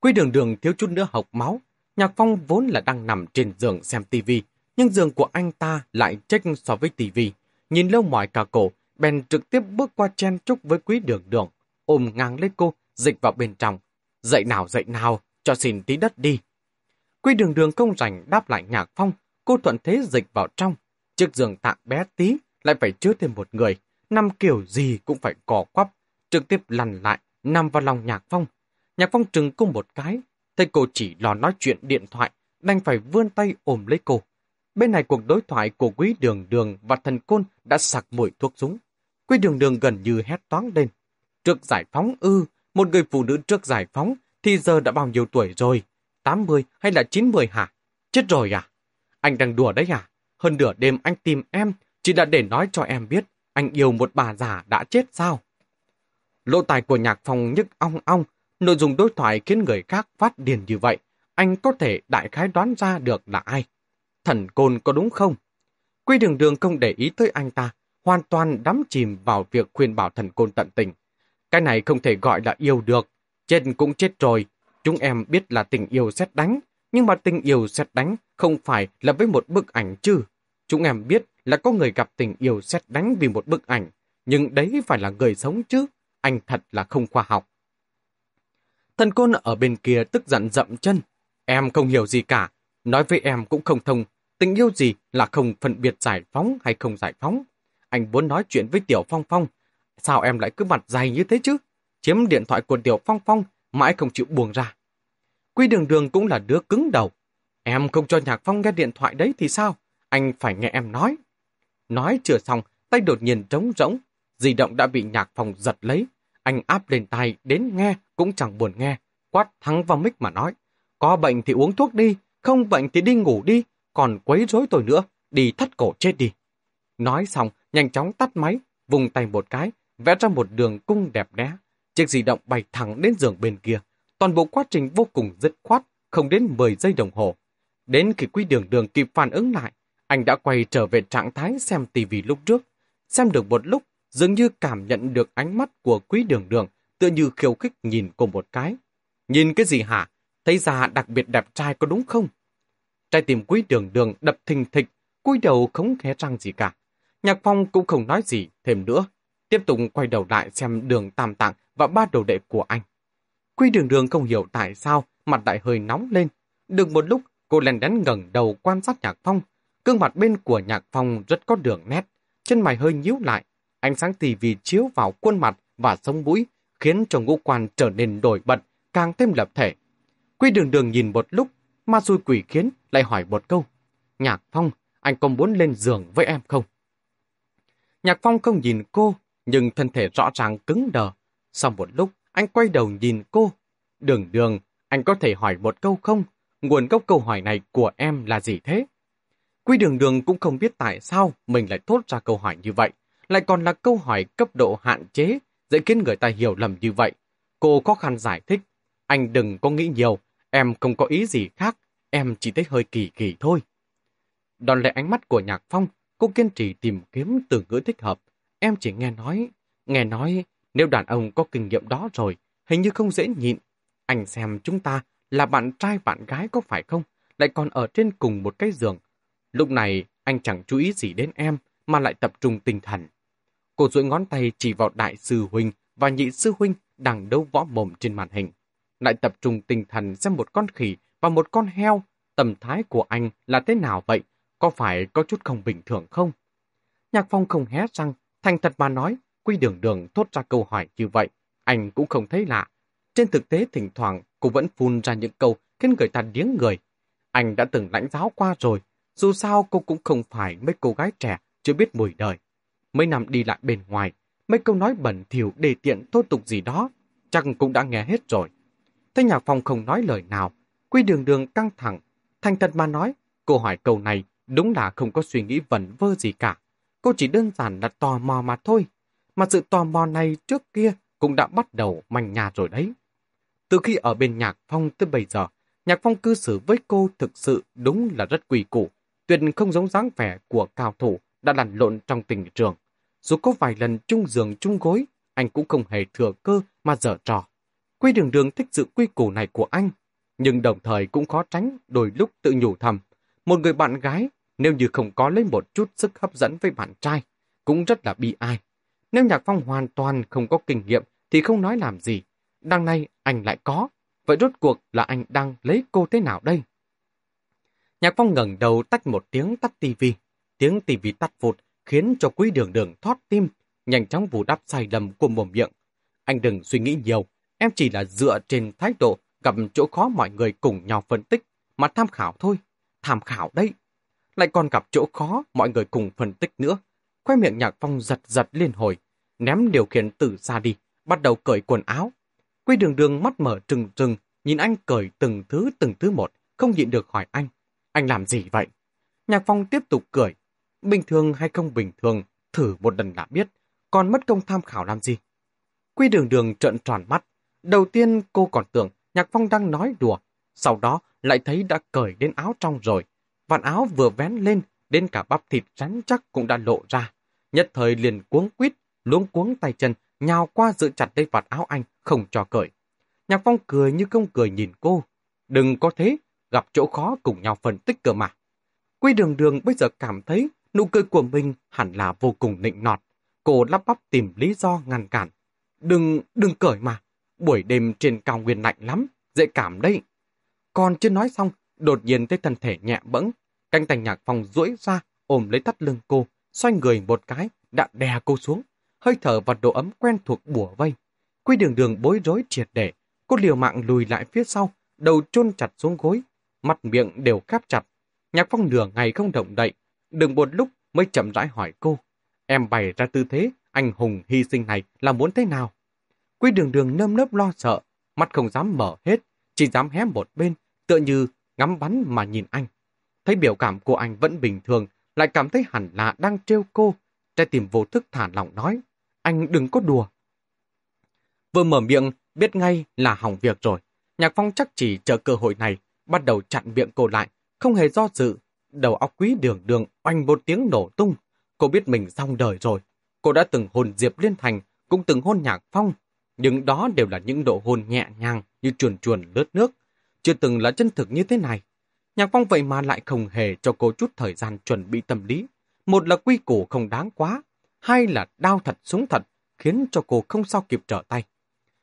A: Quy đường đường thiếu chút nữa hộc máu. Nhạc Phong vốn là đang nằm trên giường xem tivi, nhưng giường của anh ta lại chênh so với tivi. Nhìn lâu mỏi cả cổ, bèn trực tiếp bước qua chen chúc với quý đường đường, ôm ngang lấy cô, dịch vào bên trong. Dậy nào dậy nào, cho xin tí đất đi. Quý đường đường không rảnh đáp lại nhạc phong, cô thuận thế dịch vào trong. Chiếc giường tạm bé tí, lại phải chứa thêm một người, nằm kiểu gì cũng phải cò quắp, trực tiếp lăn lại, nằm vào lòng nhạc phong. Nhạc phong trừng cô một cái, thấy cô chỉ lo nói chuyện điện thoại, đành phải vươn tay ôm lấy cô. Bên này cuộc đối thoại của quý đường đường và thần côn đã sặc mùi thuốc súng. Quý đường đường gần như hét toáng lên. Trước giải phóng ư, một người phụ nữ trước giải phóng thì giờ đã bao nhiêu tuổi rồi? 80 hay là 90 hả? Chết rồi à? Anh đang đùa đấy à? Hơn nửa đêm anh tìm em chỉ là để nói cho em biết anh yêu một bà già đã chết sao? Lỗ tài của nhạc phòng nhức ong ong, nội dung đối thoại khiến người khác phát điền như vậy. Anh có thể đại khái đoán ra được là ai. Thần côn có đúng không? Quy đường đường không để ý tới anh ta, hoàn toàn đắm chìm vào việc khuyên bảo thần côn tận tình. Cái này không thể gọi là yêu được. Chết cũng chết rồi. Chúng em biết là tình yêu xét đánh, nhưng mà tình yêu xét đánh không phải là với một bức ảnh chứ. Chúng em biết là có người gặp tình yêu xét đánh vì một bức ảnh, nhưng đấy phải là người sống chứ. Anh thật là không khoa học. Thần côn ở bên kia tức giận dậm chân. Em không hiểu gì cả. Nói với em cũng không thông. Tình yêu gì là không phân biệt giải phóng hay không giải phóng. Anh muốn nói chuyện với Tiểu Phong Phong. Sao em lại cứ mặt dày như thế chứ? Chiếm điện thoại của Tiểu Phong Phong mãi không chịu buông ra. Quy đường đường cũng là đứa cứng đầu. Em không cho Nhạc Phong nghe điện thoại đấy thì sao? Anh phải nghe em nói. Nói chưa xong, tay đột nhiên trống rỗng. Di động đã bị Nhạc Phong giật lấy. Anh áp lên tay đến nghe cũng chẳng buồn nghe. Quát thắng vào mic mà nói. Có bệnh thì uống thuốc đi, không bệnh thì đi ngủ đi, còn quấy rối tôi nữa, đi thắt cổ chết đi. Nói xong, nhanh chóng tắt máy, vùng tay một cái, vẽ ra một đường cung đẹp đẽ. Chiếc di động bay thẳng đến giường bên kia. Toàn bộ quá trình vô cùng dứt khoát, không đến 10 giây đồng hồ. Đến khi quý đường đường kịp phản ứng lại, anh đã quay trở về trạng thái xem tivi lúc trước. Xem được một lúc, dường như cảm nhận được ánh mắt của quý đường đường, tựa như khiêu khích nhìn cô một cái. Nhìn cái gì hả? Thấy già đặc biệt đẹp trai có đúng không? Trái tim quý đường đường đập thình thịch, cúi đầu không khé răng gì cả. Nhạc Phong cũng không nói gì thêm nữa. tiếp tục quay đầu lại xem đường tam tạng và ba đồ đệ của anh. Quy đường đường không hiểu tại sao mặt lại hơi nóng lên. Được một lúc, cô lèn đén ngẩng đầu quan sát nhạc phong. Cương mặt bên của nhạc phong rất có đường nét, chân mày hơi nhíu lại. Ánh sáng tivi chiếu vào khuôn mặt và sống mũi, khiến cho ngũ quan trở nên nổi bật, càng thêm lập thể. Quy đường đường nhìn một lúc, ma xui quỷ khiến lại hỏi một câu. Nhạc phong, anh có muốn lên giường với em không? Nhạc phong không nhìn cô, nhưng thân thể rõ ràng cứng đờ. Sau một lúc, anh quay đầu nhìn cô. Đường đường, anh có thể hỏi một câu không? Nguồn gốc câu hỏi này của em là gì thế? Quy đường đường cũng không biết tại sao mình lại thốt ra câu hỏi như vậy. Lại còn là câu hỏi cấp độ hạn chế, dễ khiến người ta hiểu lầm như vậy. Cô khó khăn giải thích. Anh đừng có nghĩ nhiều, em không có ý gì khác, em chỉ thấy hơi kỳ kỳ thôi. Đòn lại ánh mắt của Nhạc Phong, cô kiên trì tìm kiếm từ ngữ thích hợp. Em chỉ nghe nói, nghe nói nếu đàn ông có kinh nghiệm đó rồi, hình như không dễ nhịn. Anh xem chúng ta là bạn trai bạn gái có phải không? Lại còn ở trên cùng một cái giường. Lúc này anh chẳng chú ý gì đến em mà lại tập trung tinh thần. Cô duỗi ngón tay chỉ vào đại sư huynh và nhị sư huynh đang đấu võ mồm trên màn hình. Lại tập trung tinh thần xem một con khỉ và một con heo. Tầm thái của anh là thế nào vậy? Có phải có chút không bình thường không? Nhạc phong không hé răng, thành thật mà nói, quy đường đường thốt ra câu hỏi như vậy. Anh cũng không thấy lạ. Trên thực tế thỉnh thoảng cô vẫn phun ra những câu khiến người ta điếng người. Anh đã từng lãnh giáo qua rồi, dù sao cô cũng không phải mấy cô gái trẻ chưa biết mùi đời. Mấy năm đi lại bên ngoài, mấy câu nói bẩn thỉu đề tiện thô tục gì đó, chắc cũng đã nghe hết rồi. Thế nhạc phong không nói lời nào, quy đường đường căng thẳng. Thành thật mà nói, cô hỏi câu này đúng là không có suy nghĩ vẩn vơ gì cả. Cô chỉ đơn giản là tò mò mà thôi. Mà sự tò mò này trước kia cũng đã bắt đầu manh nhà rồi đấy. Từ khi ở bên Nhạc Phong tới bây giờ, Nhạc Phong cư xử với cô thực sự đúng là rất quỳ củ, tuyệt không giống dáng vẻ của cao thủ đã lăn lộn trong tình trường. Dù có vài lần chung giường chung gối, anh cũng không hề thừa cơ mà dở trò. Quy đường đường thích sự quy củ này của anh, nhưng đồng thời cũng khó tránh đôi lúc tự nhủ thầm. Một người bạn gái, nếu như không có lấy một chút sức hấp dẫn với bạn trai, cũng rất là bi ai. Nếu Nhạc Phong hoàn toàn không có kinh nghiệm thì không nói làm gì. Đằng nay anh lại có. Vậy rốt cuộc là anh đang lấy cô thế nào đây? Nhạc Phong ngẩng đầu tách một tiếng tắt tivi. Tiếng tivi tắt vụt khiến cho quý đường đường thoát tim, nhanh chóng vù đắp sai lầm của mồm miệng. Anh đừng suy nghĩ nhiều, em chỉ là dựa trên thái độ gặp chỗ khó mọi người cùng nhau phân tích, mà tham khảo thôi. Tham khảo đấy. Lại còn gặp chỗ khó mọi người cùng phân tích nữa. Khoe miệng nhạc phong giật giật liên hồi, ném điều khiển từ xa đi, bắt đầu cởi quần áo. Quy đường đường mắt mở trừng trừng, nhìn anh cởi từng thứ từng thứ một, không nhịn được hỏi anh. Anh làm gì vậy? Nhạc phong tiếp tục cười. Bình thường hay không bình thường, thử một lần đã biết, còn mất công tham khảo làm gì? Quy đường đường trợn tròn mắt. Đầu tiên cô còn tưởng Nhạc Phong đang nói đùa, sau đó lại thấy đã cởi đến áo trong rồi. Vạt áo vừa vén lên, đến cả bắp thịt rắn chắc cũng đã lộ ra. Nhất thời liền cuống quýt, luống cuống tay chân, nhào qua giữ chặt lấy vạt áo anh, không cho cởi. Nhạc Phong cười như không cười nhìn cô. Đừng có thế, gặp chỗ khó cùng nhau phân tích cơ mà. Quy đường đường bây giờ cảm thấy nụ cười của mình hẳn là vô cùng nịnh nọt. Cô lắp bắp tìm lý do ngăn cản. Đừng, đừng cởi mà. Buổi đêm trên cao nguyên lạnh lắm, dễ cảm đấy. Còn chưa nói xong, đột nhiên thấy thân thể nhẹ bẫng. Canh tành nhạc phong duỗi ra, ôm lấy thắt lưng cô, xoay người một cái, đã đè cô xuống. Hơi thở và độ ấm quen thuộc bùa vây. Quy đường đường bối rối triệt để. Cô liều mạng lùi lại phía sau, đầu chôn chặt xuống gối. Mặt miệng đều khép chặt. Nhạc phong nửa ngày không động đậy. Đừng một lúc mới chậm rãi hỏi cô. Em bày ra tư thế, anh hùng hy sinh này là muốn thế nào? Quy đường đường nơm nớp lo sợ, mắt không dám mở hết, chỉ dám hé một bên, tựa như ngắm bắn mà nhìn anh. Thấy biểu cảm của anh vẫn bình thường, lại cảm thấy hẳn là đang trêu cô. Trái tim vô thức thả lỏng nói, anh đừng có đùa. Vừa mở miệng, biết ngay là hỏng việc rồi. Nhạc Phong chắc chỉ chờ cơ hội này, bắt đầu chặn miệng cô lại, không hề do dự. Đầu óc quý đường đường oanh một tiếng nổ tung. Cô biết mình xong đời rồi. Cô đã từng hôn Diệp Liên Thành, cũng từng hôn Nhạc Phong, nhưng đó đều là những độ hôn nhẹ nhàng như chuồn chuồn lướt nước, chưa từng là chân thực như thế này. Nhạc Phong vậy mà lại không hề cho cô chút thời gian chuẩn bị tâm lý. Một là quy củ không đáng quá, hai là đau thật súng thật, khiến cho cô không sao kịp trở tay.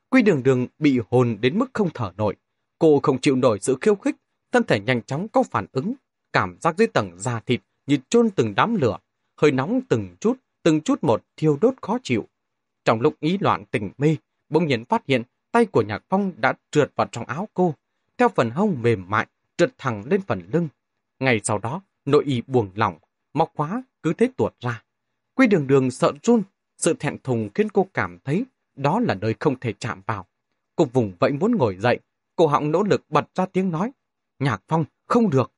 A: Quy đường đường bị hồn đến mức không thở nổi. Cô không chịu nổi sự khiêu khích, thân thể nhanh chóng có phản ứng. Cảm giác dưới tầng da thịt như chôn từng đám lửa, hơi nóng từng chút, từng chút một thiêu đốt khó chịu. Trong lúc ý loạn tình mê, bỗng nhiên phát hiện tay của Nhạc Phong đã trượt vào trong áo cô, theo phần hông mềm mại, trượt thẳng lên phần lưng. Ngày sau đó, nội y buồn lỏng, móc khóa cứ thế tuột ra. Quy đường đường sợ run, sự thẹn thùng khiến cô cảm thấy đó là nơi không thể chạm vào. Cô vùng vẫy muốn ngồi dậy, cô họng nỗ lực bật ra tiếng nói. Nhạc Phong, không được.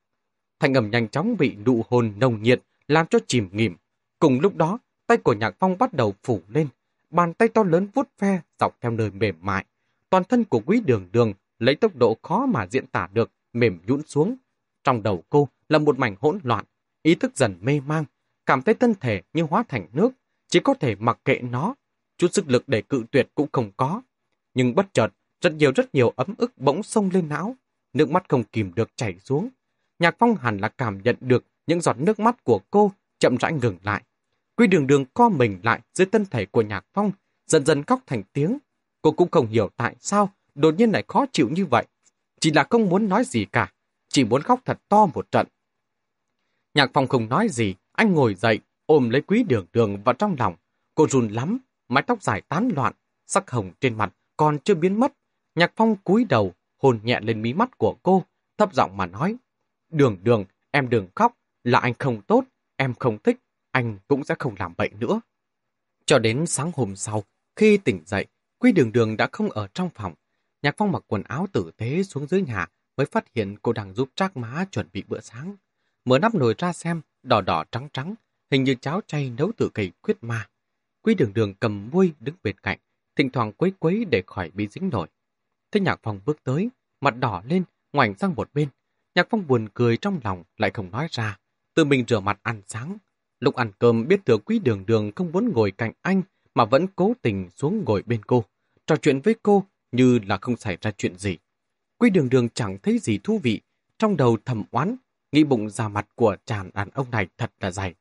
A: Thanh âm nhanh chóng bị nụ hồn nồng nhiệt, làm cho chìm nghỉm. Cùng lúc đó, tay của Nhạc Phong bắt đầu phủ lên, bàn tay to lớn vuốt ve dọc theo nơi mềm mại. Toàn thân của quý đường đường lấy tốc độ khó mà diễn tả được, mềm nhũn xuống. Trong đầu cô là một mảnh hỗn loạn, ý thức dần mê mang, cảm thấy thân thể như hóa thành nước, chỉ có thể mặc kệ nó, chút sức lực để cự tuyệt cũng không có. Nhưng bất chợt, rất nhiều rất nhiều ấm ức bỗng sông lên não, nước mắt không kìm được chảy xuống. Nhạc Phong hẳn là cảm nhận được những giọt nước mắt của cô chậm rãi ngừng lại. Quy đường đường co mình lại dưới thân thể của Nhạc Phong, dần dần khóc thành tiếng. Cô cũng không hiểu tại sao đột nhiên lại khó chịu như vậy. Chỉ là không muốn nói gì cả, chỉ muốn khóc thật to một trận. Nhạc Phong không nói gì, anh ngồi dậy, ôm lấy quý đường đường vào trong lòng. Cô run lắm, mái tóc dài tán loạn, sắc hồng trên mặt còn chưa biến mất. Nhạc Phong cúi đầu, hôn nhẹ lên mí mắt của cô, thấp giọng mà nói. Đường đường, em đừng khóc, là anh không tốt, em không thích, anh cũng sẽ không làm vậy nữa. Cho đến sáng hôm sau, khi tỉnh dậy, Quy Đường Đường đã không ở trong phòng. Nhạc Phong mặc quần áo tử tế xuống dưới nhà mới phát hiện cô đang giúp Trác Má chuẩn bị bữa sáng. Mở nắp nồi ra xem, đỏ đỏ trắng trắng, hình như cháo chay nấu từ cây quyết ma. Quý Đường Đường cầm muôi đứng bên cạnh, thỉnh thoảng quấy quấy để khỏi bị dính nổi. Thế Nhạc Phong bước tới, mặt đỏ lên, ngoảnh sang một bên. Nhạc Phong buồn cười trong lòng lại không nói ra, tự mình rửa mặt ăn sáng. Lúc ăn cơm biết thừa Quý Đường Đường không muốn ngồi cạnh anh mà vẫn cố tình xuống ngồi bên cô, trò chuyện với cô như là không xảy ra chuyện gì. Quý đường đường chẳng thấy gì thú vị, trong đầu thầm oán, nghĩ bụng ra mặt của chàng đàn ông này thật là dày.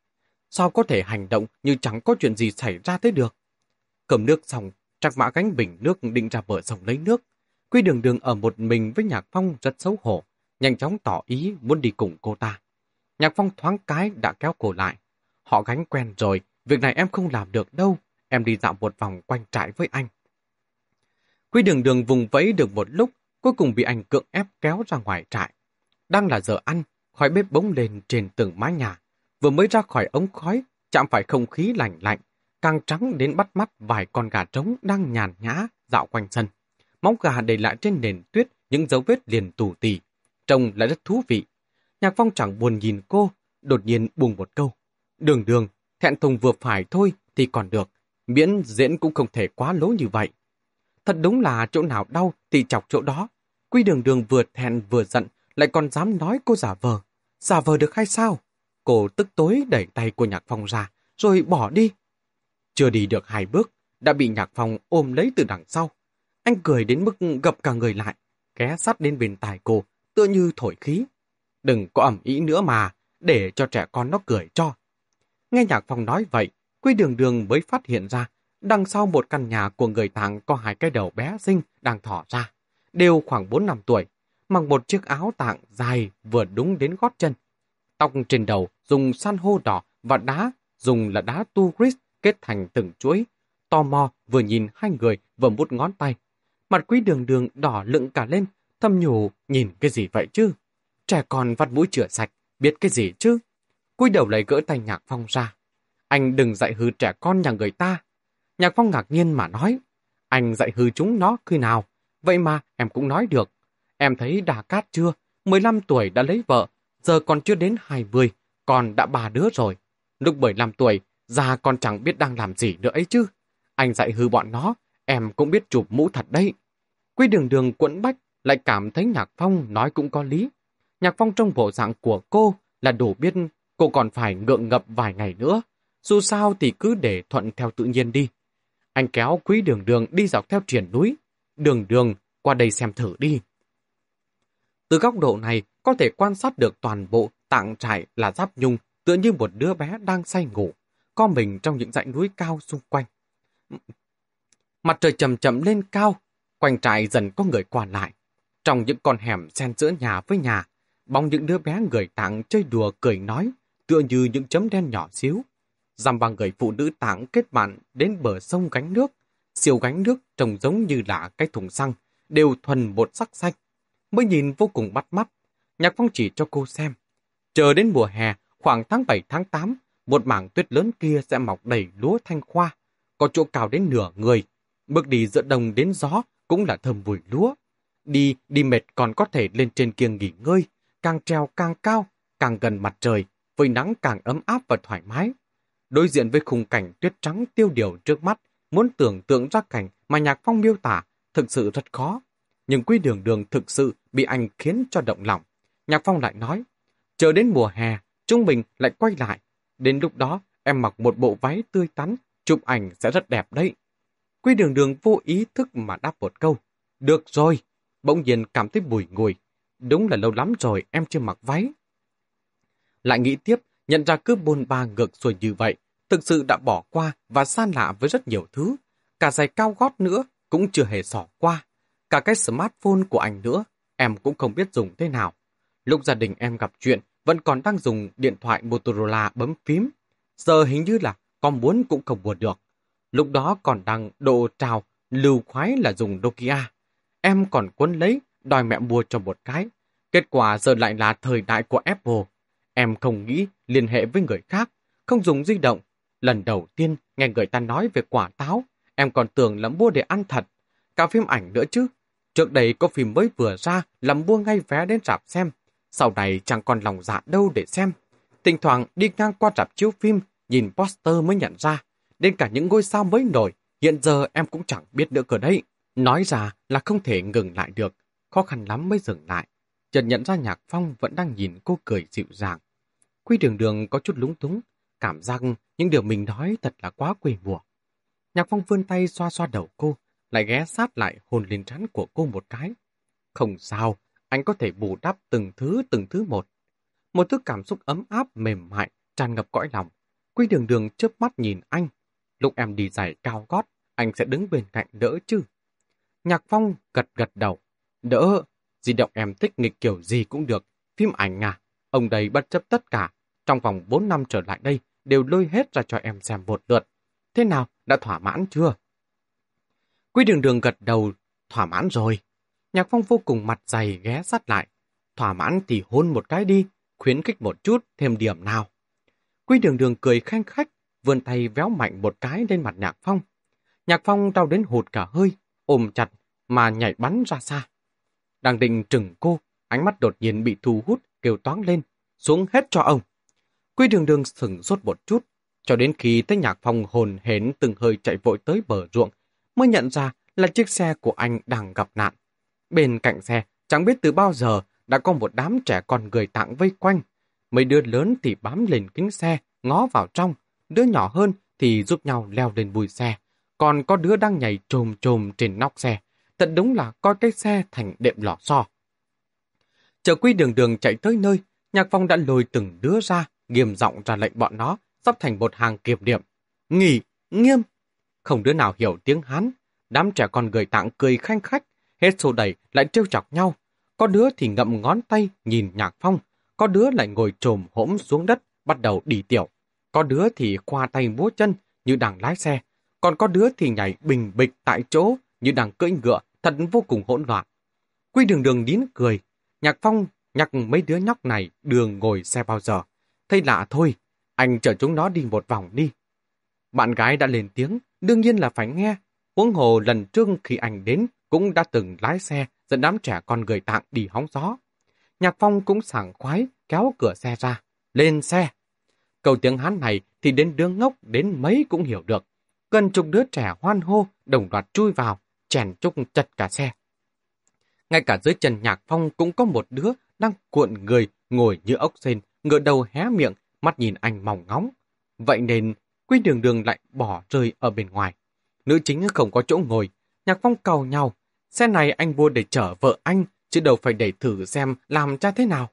A: Sao có thể hành động như chẳng có chuyện gì xảy ra thế được? Cầm nước xong, trạc mã gánh bình nước định ra bờ sông lấy nước. Quý đường đường ở một mình với Nhạc Phong rất xấu hổ, nhanh chóng tỏ ý muốn đi cùng cô ta. Nhạc Phong thoáng cái đã kéo cô lại. Họ gánh quen rồi, việc này em không làm được đâu, em đi dạo một vòng quanh trại với anh. Quý đường đường vùng vẫy được một lúc, cuối cùng bị anh cưỡng ép kéo ra ngoài trại. Đang là giờ ăn, khói bếp bỗng lên trên từng mái nhà. Vừa mới ra khỏi ống khói, chạm phải không khí lạnh lạnh, càng trắng đến bắt mắt vài con gà trống đang nhàn nhã dạo quanh sân. Móng gà để lại trên nền tuyết những dấu vết liền tù tì. Trông lại rất thú vị. Nhạc phong chẳng buồn nhìn cô, đột nhiên buông một câu. Đường đường, thẹn thùng vừa phải thôi thì còn được. Miễn diễn cũng không thể quá lố như vậy. Thật đúng là chỗ nào đau thì chọc chỗ đó. Quy đường đường vừa thẹn vừa giận, lại còn dám nói cô giả vờ. Giả vờ được hay sao? Cô tức tối đẩy tay của Nhạc Phong ra, rồi bỏ đi. Chưa đi được hai bước, đã bị Nhạc Phong ôm lấy từ đằng sau. Anh cười đến mức gập cả người lại, ghé sát đến bên tai cô, tựa như thổi khí. Đừng có ẩm ý nữa mà, để cho trẻ con nó cười cho. Nghe Nhạc Phong nói vậy, Quy đường đường mới phát hiện ra Đằng sau một căn nhà của người thằng có hai cái đầu bé xinh đang thỏ ra, đều khoảng 4 năm tuổi, mặc một chiếc áo tạng dài vừa đúng đến gót chân. Tóc trên đầu dùng san hô đỏ và đá dùng là đá tu gris kết thành từng chuỗi. Tò mò vừa nhìn hai người vừa mút ngón tay. Mặt quý đường đường đỏ lựng cả lên, thâm nhủ nhìn cái gì vậy chứ? Trẻ con vắt mũi chữa sạch, biết cái gì chứ? Cúi đầu lấy gỡ tay nhạc phong ra. Anh đừng dạy hư trẻ con nhà người ta, Nhạc Phong ngạc nhiên mà nói, anh dạy hư chúng nó khi nào? Vậy mà em cũng nói được. Em thấy Đà Cát chưa? 15 tuổi đã lấy vợ, giờ còn chưa đến 20, còn đã ba đứa rồi. Lúc 15 tuổi, già còn chẳng biết đang làm gì nữa ấy chứ. Anh dạy hư bọn nó, em cũng biết chụp mũ thật đấy. Quy đường đường quẫn bách lại cảm thấy Nhạc Phong nói cũng có lý. Nhạc Phong trong bộ dạng của cô là đủ biết cô còn phải ngượng ngập vài ngày nữa. Dù sao thì cứ để thuận theo tự nhiên đi. Anh kéo quý đường đường đi dọc theo triển núi. Đường đường, qua đây xem thử đi. Từ góc độ này, có thể quan sát được toàn bộ tạng trại là giáp nhung, tựa như một đứa bé đang say ngủ, co mình trong những dãy núi cao xung quanh. Mặt trời chậm chậm lên cao, quanh trại dần có người qua lại. Trong những con hẻm xen giữa nhà với nhà, bóng những đứa bé người tạng chơi đùa cười nói, tựa như những chấm đen nhỏ xíu. Dằm bằng người phụ nữ tảng kết bạn đến bờ sông gánh nước, siêu gánh nước trông giống như là cái thùng xăng, đều thuần một sắc xanh. Mới nhìn vô cùng bắt mắt, Nhạc Phong chỉ cho cô xem. Chờ đến mùa hè, khoảng tháng 7 tháng 8, một mảng tuyết lớn kia sẽ mọc đầy lúa thanh khoa, có chỗ cao đến nửa người. Bước đi giữa đồng đến gió cũng là thơm mùi lúa. Đi, đi mệt còn có thể lên trên kia nghỉ ngơi, càng treo càng cao, càng gần mặt trời, với nắng càng ấm áp và thoải mái. Đối diện với khung cảnh tuyết trắng tiêu điều trước mắt, muốn tưởng tượng ra cảnh mà Nhạc Phong miêu tả thực sự rất khó. Nhưng quy đường đường thực sự bị anh khiến cho động lòng. Nhạc Phong lại nói, chờ đến mùa hè, chúng mình lại quay lại. Đến lúc đó, em mặc một bộ váy tươi tắn, chụp ảnh sẽ rất đẹp đấy. Quy đường đường vô ý thức mà đáp một câu. Được rồi, bỗng nhiên cảm thấy bùi ngùi. Đúng là lâu lắm rồi em chưa mặc váy. Lại nghĩ tiếp, nhận ra cứ bôn ba ngược xuôi như vậy, thực sự đã bỏ qua và xa lạ với rất nhiều thứ. Cả giày cao gót nữa cũng chưa hề xỏ qua. Cả cái smartphone của anh nữa, em cũng không biết dùng thế nào. Lúc gia đình em gặp chuyện, vẫn còn đang dùng điện thoại Motorola bấm phím. Giờ hình như là con muốn cũng không buồn được. Lúc đó còn đang độ trào, lưu khoái là dùng Nokia. Em còn quấn lấy, đòi mẹ mua cho một cái. Kết quả giờ lại là thời đại của Apple. Em không nghĩ liên hệ với người khác, không dùng di động. Lần đầu tiên nghe người ta nói về quả táo, em còn tưởng là mua để ăn thật. Cả phim ảnh nữa chứ. Trước đây có phim mới vừa ra là mua ngay vé đến rạp xem. Sau này chẳng còn lòng dạ đâu để xem. Thỉnh thoảng đi ngang qua rạp chiếu phim, nhìn poster mới nhận ra. Đến cả những ngôi sao mới nổi, hiện giờ em cũng chẳng biết nữa cơ đấy. Nói ra là không thể ngừng lại được, khó khăn lắm mới dừng lại. Chợt nhận ra Nhạc Phong vẫn đang nhìn cô cười dịu dàng. Quy đường đường có chút lúng túng, cảm giác những điều mình nói thật là quá quê mùa. Nhạc Phong vươn tay xoa xoa đầu cô, lại ghé sát lại hồn lên trán của cô một cái. Không sao, anh có thể bù đắp từng thứ từng thứ một. Một thứ cảm xúc ấm áp mềm mại, tràn ngập cõi lòng. Quy đường đường chớp mắt nhìn anh. Lúc em đi giày cao gót, anh sẽ đứng bên cạnh đỡ chứ. Nhạc Phong gật gật đầu. Đỡ, di động em thích nghịch kiểu gì cũng được. Phim ảnh à, ông đây bất chấp tất cả. Trong vòng 4 năm trở lại đây, đều lôi hết ra cho em xem một lượt. Thế nào, đã thỏa mãn chưa? Quy đường đường gật đầu, thỏa mãn rồi. Nhạc Phong vô cùng mặt dày ghé sát lại. Thỏa mãn thì hôn một cái đi, khuyến khích một chút, thêm điểm nào. Quy đường đường cười khanh khách, vươn tay véo mạnh một cái lên mặt Nhạc Phong. Nhạc Phong đau đến hụt cả hơi, ôm chặt mà nhảy bắn ra xa. Đang định trừng cô, ánh mắt đột nhiên bị thu hút, kêu toáng lên, xuống hết cho ông. Quy đường đường sừng sốt một chút, cho đến khi tới Nhạc phòng hồn hến từng hơi chạy vội tới bờ ruộng, mới nhận ra là chiếc xe của anh đang gặp nạn. Bên cạnh xe, chẳng biết từ bao giờ đã có một đám trẻ con người tặng vây quanh. Mấy đứa lớn thì bám lên kính xe, ngó vào trong. Đứa nhỏ hơn thì giúp nhau leo lên bùi xe. Còn có đứa đang nhảy trồm trồm trên nóc xe. Thật đúng là coi cái xe thành đệm lò xo. Chờ quy đường đường chạy tới nơi, Nhạc Phong đã lôi từng đứa ra, nghiêm giọng ra lệnh bọn nó, sắp thành một hàng kiểm điểm. Nghỉ, nghiêm. Không đứa nào hiểu tiếng Hán. Đám trẻ con người tặng cười khanh khách, Hết xô đẩy lại trêu chọc nhau. Có đứa thì ngậm ngón tay nhìn nhạc phong, có đứa lại ngồi trồm hỗm xuống đất, bắt đầu đi tiểu. Có đứa thì khoa tay múa chân như đang lái xe, còn có đứa thì nhảy bình bịch tại chỗ như đang cưỡi ngựa, thật vô cùng hỗn loạn. Quy đường đường nín cười, nhạc phong Nhạc mấy đứa nhóc này đường ngồi xe bao giờ. Thấy lạ thôi, anh chở chúng nó đi một vòng đi. Bạn gái đã lên tiếng, đương nhiên là phải nghe. Huống hồ lần trước khi anh đến, cũng đã từng lái xe dẫn đám trẻ con người tạng đi hóng gió. Nhạc Phong cũng sảng khoái kéo cửa xe ra, lên xe. Câu tiếng Hán này thì đến đứa ngốc đến mấy cũng hiểu được. Gần chục đứa trẻ hoan hô, đồng loạt chui vào, chèn trúc chật cả xe. Ngay cả dưới chân Nhạc Phong cũng có một đứa đang cuộn người, ngồi như ốc sên, ngựa đầu hé miệng, mắt nhìn anh mỏng ngóng. Vậy nên, Quy Đường Đường lại bỏ rơi ở bên ngoài. Nữ chính không có chỗ ngồi, Nhạc Phong cầu nhau, Xe này anh mua để chở vợ anh, chứ đâu phải để thử xem làm cha thế nào.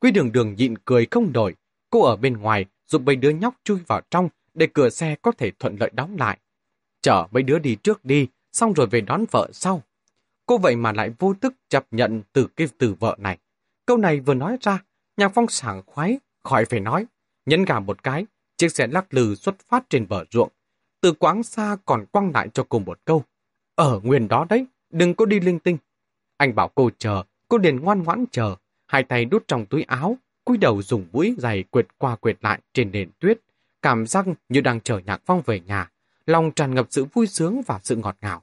A: Quy đường đường nhịn cười không đổi. Cô ở bên ngoài giúp mấy đứa nhóc chui vào trong để cửa xe có thể thuận lợi đóng lại. chở mấy đứa đi trước đi, xong rồi về đón vợ sau. Cô vậy mà lại vô thức chấp nhận từ cái từ vợ này. Câu này vừa nói ra, nhạc phong sảng khoái, khỏi phải nói. Nhấn gà một cái, chiếc xe lắc lư xuất phát trên bờ ruộng. Từ quãng xa còn quăng lại cho cô một câu. Ở nguyên đó đấy, đừng có đi linh tinh. Anh bảo cô chờ, cô liền ngoan ngoãn chờ, hai tay đút trong túi áo, cúi đầu dùng mũi giày quệt qua quệt lại trên nền tuyết, cảm giác như đang chờ nhạc phong về nhà, lòng tràn ngập sự vui sướng và sự ngọt ngào.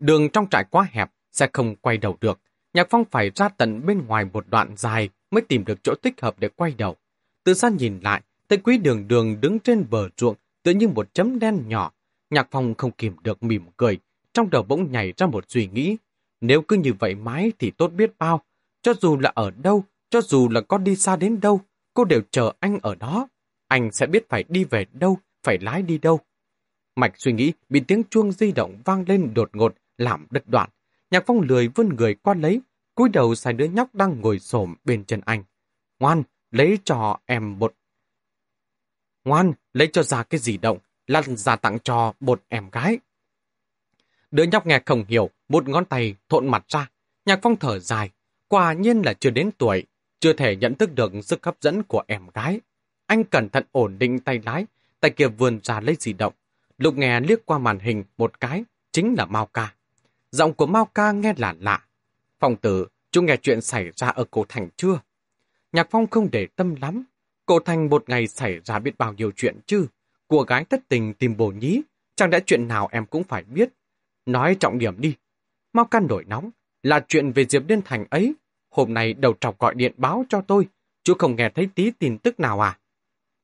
A: Đường trong trại quá hẹp, sẽ không quay đầu được. Nhạc Phong phải ra tận bên ngoài một đoạn dài mới tìm được chỗ thích hợp để quay đầu. Từ xa nhìn lại, thấy quý đường đường đứng trên bờ ruộng, tự như một chấm đen nhỏ. Nhạc Phong không kìm được mỉm cười, trong đầu bỗng nhảy ra một suy nghĩ. Nếu cứ như vậy mãi thì tốt biết bao. Cho dù là ở đâu, cho dù là có đi xa đến đâu, cô đều chờ anh ở đó. Anh sẽ biết phải đi về đâu, phải lái đi đâu. Mạch suy nghĩ bị tiếng chuông di động vang lên đột ngột, làm đứt đoạn. Nhạc phong lười vươn người qua lấy, cúi đầu xài đứa nhóc đang ngồi xổm bên chân anh. Ngoan, lấy cho em một... Ngoan, lấy cho ra cái gì động, lăn ra tặng cho một em gái. Đứa nhóc nghe không hiểu, một ngón tay thộn mặt ra. Nhạc phong thở dài, quả nhiên là chưa đến tuổi, chưa thể nhận thức được sức hấp dẫn của em gái. Anh cẩn thận ổn định tay lái, tay kia vươn ra lấy di động. Lục nghe liếc qua màn hình một cái, chính là Mao Ca. Giọng của Mao Ca nghe lạ lạ. Phong tử, chú nghe chuyện xảy ra ở cổ thành chưa? Nhạc Phong không để tâm lắm. Cổ thành một ngày xảy ra biết bao nhiêu chuyện chứ. Của gái thất tình tìm bồ nhí, chẳng lẽ chuyện nào em cũng phải biết. Nói trọng điểm đi. Mao Ca nổi nóng, là chuyện về Diệp Liên Thành ấy. Hôm nay đầu trọc gọi điện báo cho tôi, chú không nghe thấy tí tin tức nào à?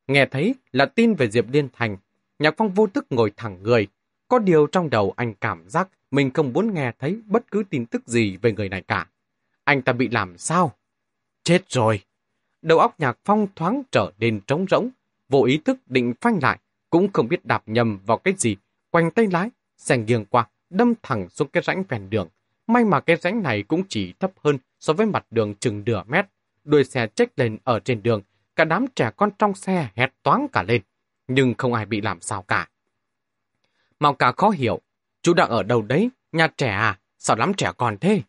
A: Nghe thấy là tin về Diệp Liên Thành, Nhạc Phong vô tức ngồi thẳng người. Có điều trong đầu anh cảm giác mình không muốn nghe thấy bất cứ tin tức gì về người này cả. Anh ta bị làm sao? Chết rồi! Đầu óc Nhạc Phong thoáng trở nên trống rỗng, vô ý thức định phanh lại, cũng không biết đạp nhầm vào cái gì, quanh tay lái, xe nghiêng qua, đâm thẳng xuống cái rãnh ven đường. May mà cái rãnh này cũng chỉ thấp hơn so với mặt đường chừng nửa mét. Đuôi xe chếch lên ở trên đường, cả đám trẻ con trong xe hét toáng cả lên. Nhưng không ai bị làm sao cả. màu cả khó hiểu, chú đang ở đâu đấy, nhà trẻ à, sao lắm trẻ còn thế?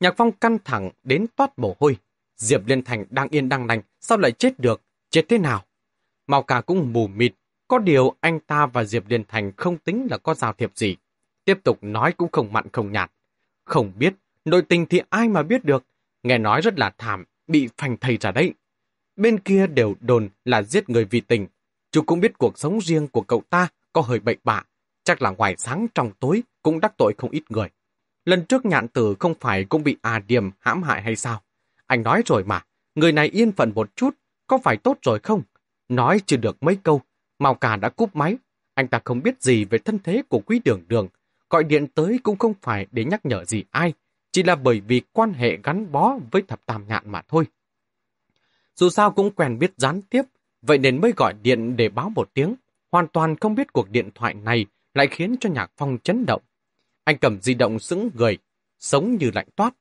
A: Nhạc phong căng thẳng đến toát mồ hôi. Diệp Liên Thành đang yên đang lành, sao lại chết được? Chết thế nào? mao cả cũng mù mịt, có điều anh ta và Diệp Liên Thành không tính là có giao thiệp gì. Tiếp tục nói cũng không mặn không nhạt. Không biết, nội tình thì ai mà biết được. Nghe nói rất là thảm, bị phành thầy ra đấy. Bên kia đều đồn là giết người vì tình. Chú cũng biết cuộc sống riêng của cậu ta có hơi bệnh bạ. Chắc là ngoài sáng trong tối cũng đắc tội không ít người. Lần trước nhạn tử không phải cũng bị à điểm hãm hại hay sao? Anh nói rồi mà, người này yên phận một chút, có phải tốt rồi không? Nói chưa được mấy câu, Mao Cà đã cúp máy. Anh ta không biết gì về thân thế của quý đường đường, Gọi điện tới cũng không phải để nhắc nhở gì ai, chỉ là bởi vì quan hệ gắn bó với thập tam nhạn mà thôi. Dù sao cũng quen biết gián tiếp, vậy nên mới gọi điện để báo một tiếng. Hoàn toàn không biết cuộc điện thoại này lại khiến cho Nhạc Phong chấn động. Anh cầm di động sững người, sống như lạnh toát.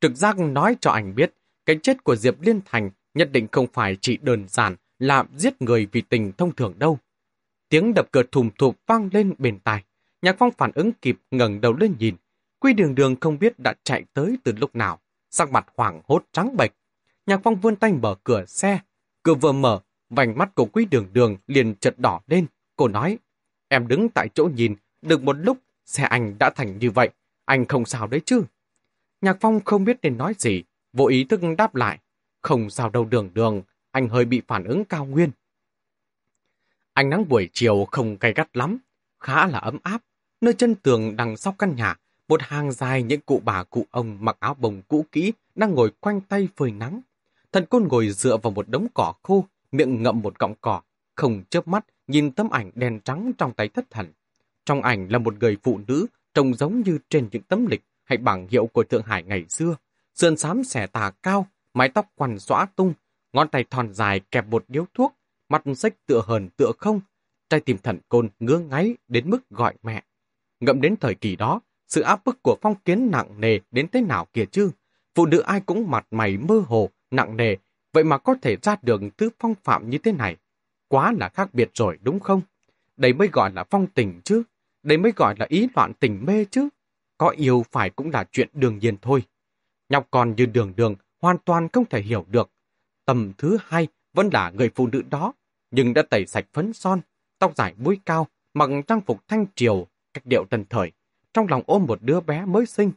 A: Trực giác nói cho anh biết, cái chết của Diệp Liên Thành nhất định không phải chỉ đơn giản là giết người vì tình thông thường đâu. Tiếng đập cửa thùm thụp vang lên bên tai. Nhạc Phong phản ứng kịp ngẩng đầu lên nhìn. Quy đường đường không biết đã chạy tới từ lúc nào. Sắc mặt hoảng hốt trắng bệch. Nhạc Phong vươn tay mở cửa xe. Cửa vừa mở, vành mắt của quý đường đường liền chợt đỏ lên. Cô nói, em đứng tại chỗ nhìn, được một lúc, xe anh đã thành như vậy. Anh không sao đấy chứ. Nhạc Phong không biết nên nói gì, vô ý thức đáp lại. Không sao đâu đường đường, anh hơi bị phản ứng cao nguyên. Ánh nắng buổi chiều không cay gắt lắm, khá là ấm áp. Nơi chân tường đằng sau căn nhà, một hàng dài những cụ bà cụ ông mặc áo bồng cũ kỹ đang ngồi quanh tay phơi nắng. Thần côn ngồi dựa vào một đống cỏ khô, miệng ngậm một cọng cỏ, không chớp mắt nhìn tấm ảnh đen trắng trong tay thất thần. Trong ảnh là một người phụ nữ trông giống như trên những tấm lịch hay bảng hiệu của Thượng Hải ngày xưa. Sườn xám xẻ tà cao, mái tóc quằn xõa tung, ngón tay thon dài kẹp một điếu thuốc, mặt sách tựa hờn tựa không, trai tìm thần côn ngứa ngáy đến mức gọi mẹ. Ngậm đến thời kỳ đó, sự áp bức của phong kiến nặng nề đến thế nào kìa chứ? Phụ nữ ai cũng mặt mày mơ hồ, nặng nề, vậy mà có thể ra đường thứ phong phạm như thế này. Quá là khác biệt rồi đúng không? Đây mới gọi là phong tình chứ. Đây mới gọi là ý loạn tình mê chứ. Có yêu phải cũng là chuyện đương nhiên thôi. Nhọc còn như đường đường hoàn toàn không thể hiểu được. Tầm thứ hai vẫn là người phụ nữ đó, nhưng đã tẩy sạch phấn son, tóc dài búi cao, mặc trang phục thanh triều, cách điệu tân thời. Trong lòng ôm một đứa bé mới sinh.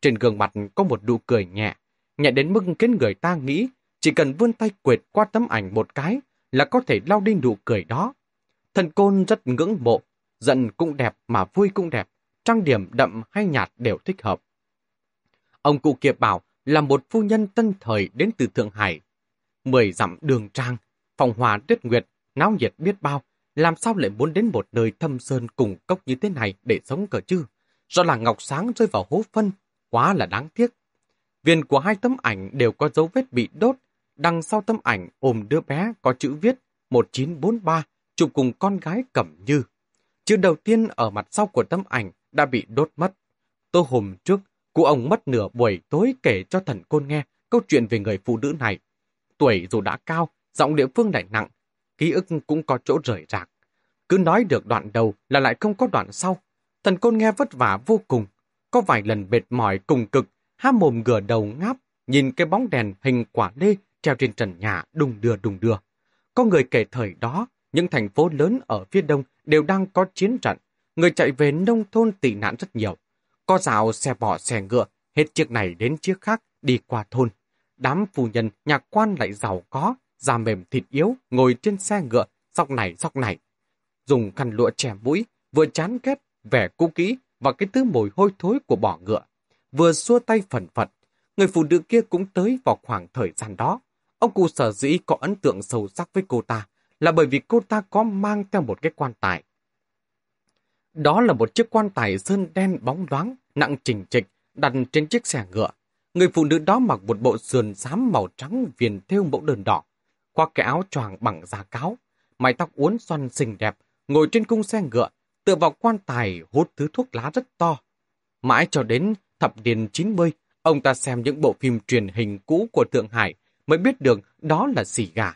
A: Trên gương mặt có một nụ cười nhẹ, nhẹ đến mức khiến người ta nghĩ chỉ cần vươn tay quệt qua tấm ảnh một cái là có thể lao đi nụ cười đó. Thần côn rất ngưỡng mộ, giận cũng đẹp mà vui cũng đẹp, trang điểm đậm hay nhạt đều thích hợp. Ông cụ kia bảo là một phu nhân tân thời đến từ Thượng Hải. Mười dặm đường trang, phòng hòa tuyết nguyệt, náo nhiệt biết bao, làm sao lại muốn đến một nơi thâm sơn cùng cốc như thế này để sống cờ chứ? Do là ngọc sáng rơi vào hố phân, quá là đáng tiếc. Viền của hai tấm ảnh đều có dấu vết bị đốt, đằng sau tấm ảnh ôm đứa bé có chữ viết 1943, chụp cùng con gái Cẩm Như. Chữ đầu tiên ở mặt sau của tấm ảnh đã bị đốt mất. Tô hôm trước, cụ ông mất nửa buổi tối kể cho thần côn nghe câu chuyện về người phụ nữ này. Tuổi dù đã cao, giọng địa phương lại nặng, ký ức cũng có chỗ rời rạc. Cứ nói được đoạn đầu là lại không có đoạn sau. Thần côn nghe vất vả vô cùng. Có vài lần mệt mỏi cùng cực, há mồm ngửa đầu ngáp, nhìn cái bóng đèn hình quả lê treo trên trần nhà đùng đưa đùng đưa. Có người kể thời đó, những thành phố lớn ở phía đông đều đang có chiến trận. Người chạy về nông thôn tị nạn rất nhiều. Có rào xe bò xe ngựa, hết chiếc này đến chiếc khác đi qua thôn. Đám phu nhân, nhà quan lại giàu có, da mềm thịt yếu, ngồi trên xe ngựa, sóc này sóc này. Dùng khăn lụa che mũi, vừa chán ghét, vẻ cũ kỹ và cái thứ mùi hôi thối của bò ngựa. Vừa xua tay phần phật, người phụ nữ kia cũng tới vào khoảng thời gian đó. Ông cụ sở dĩ có ấn tượng sâu sắc với cô ta là bởi vì cô ta có mang theo một cái quan tài. Đó là một chiếc quan tài sơn đen bóng loáng, nặng chỉnh trịch, đặt trên chiếc xe ngựa. Người phụ nữ đó mặc một bộ sườn xám màu trắng viền thêu mẫu đơn đỏ, khoác cái áo choàng bằng da cáo, mái tóc uốn xoăn xinh đẹp, ngồi trên cung xe ngựa, tựa vào quan tài hút thứ thuốc lá rất to. Mãi cho đến thập niên 90, ông ta xem những bộ phim truyền hình cũ của Thượng Hải mới biết được đó là xì gà.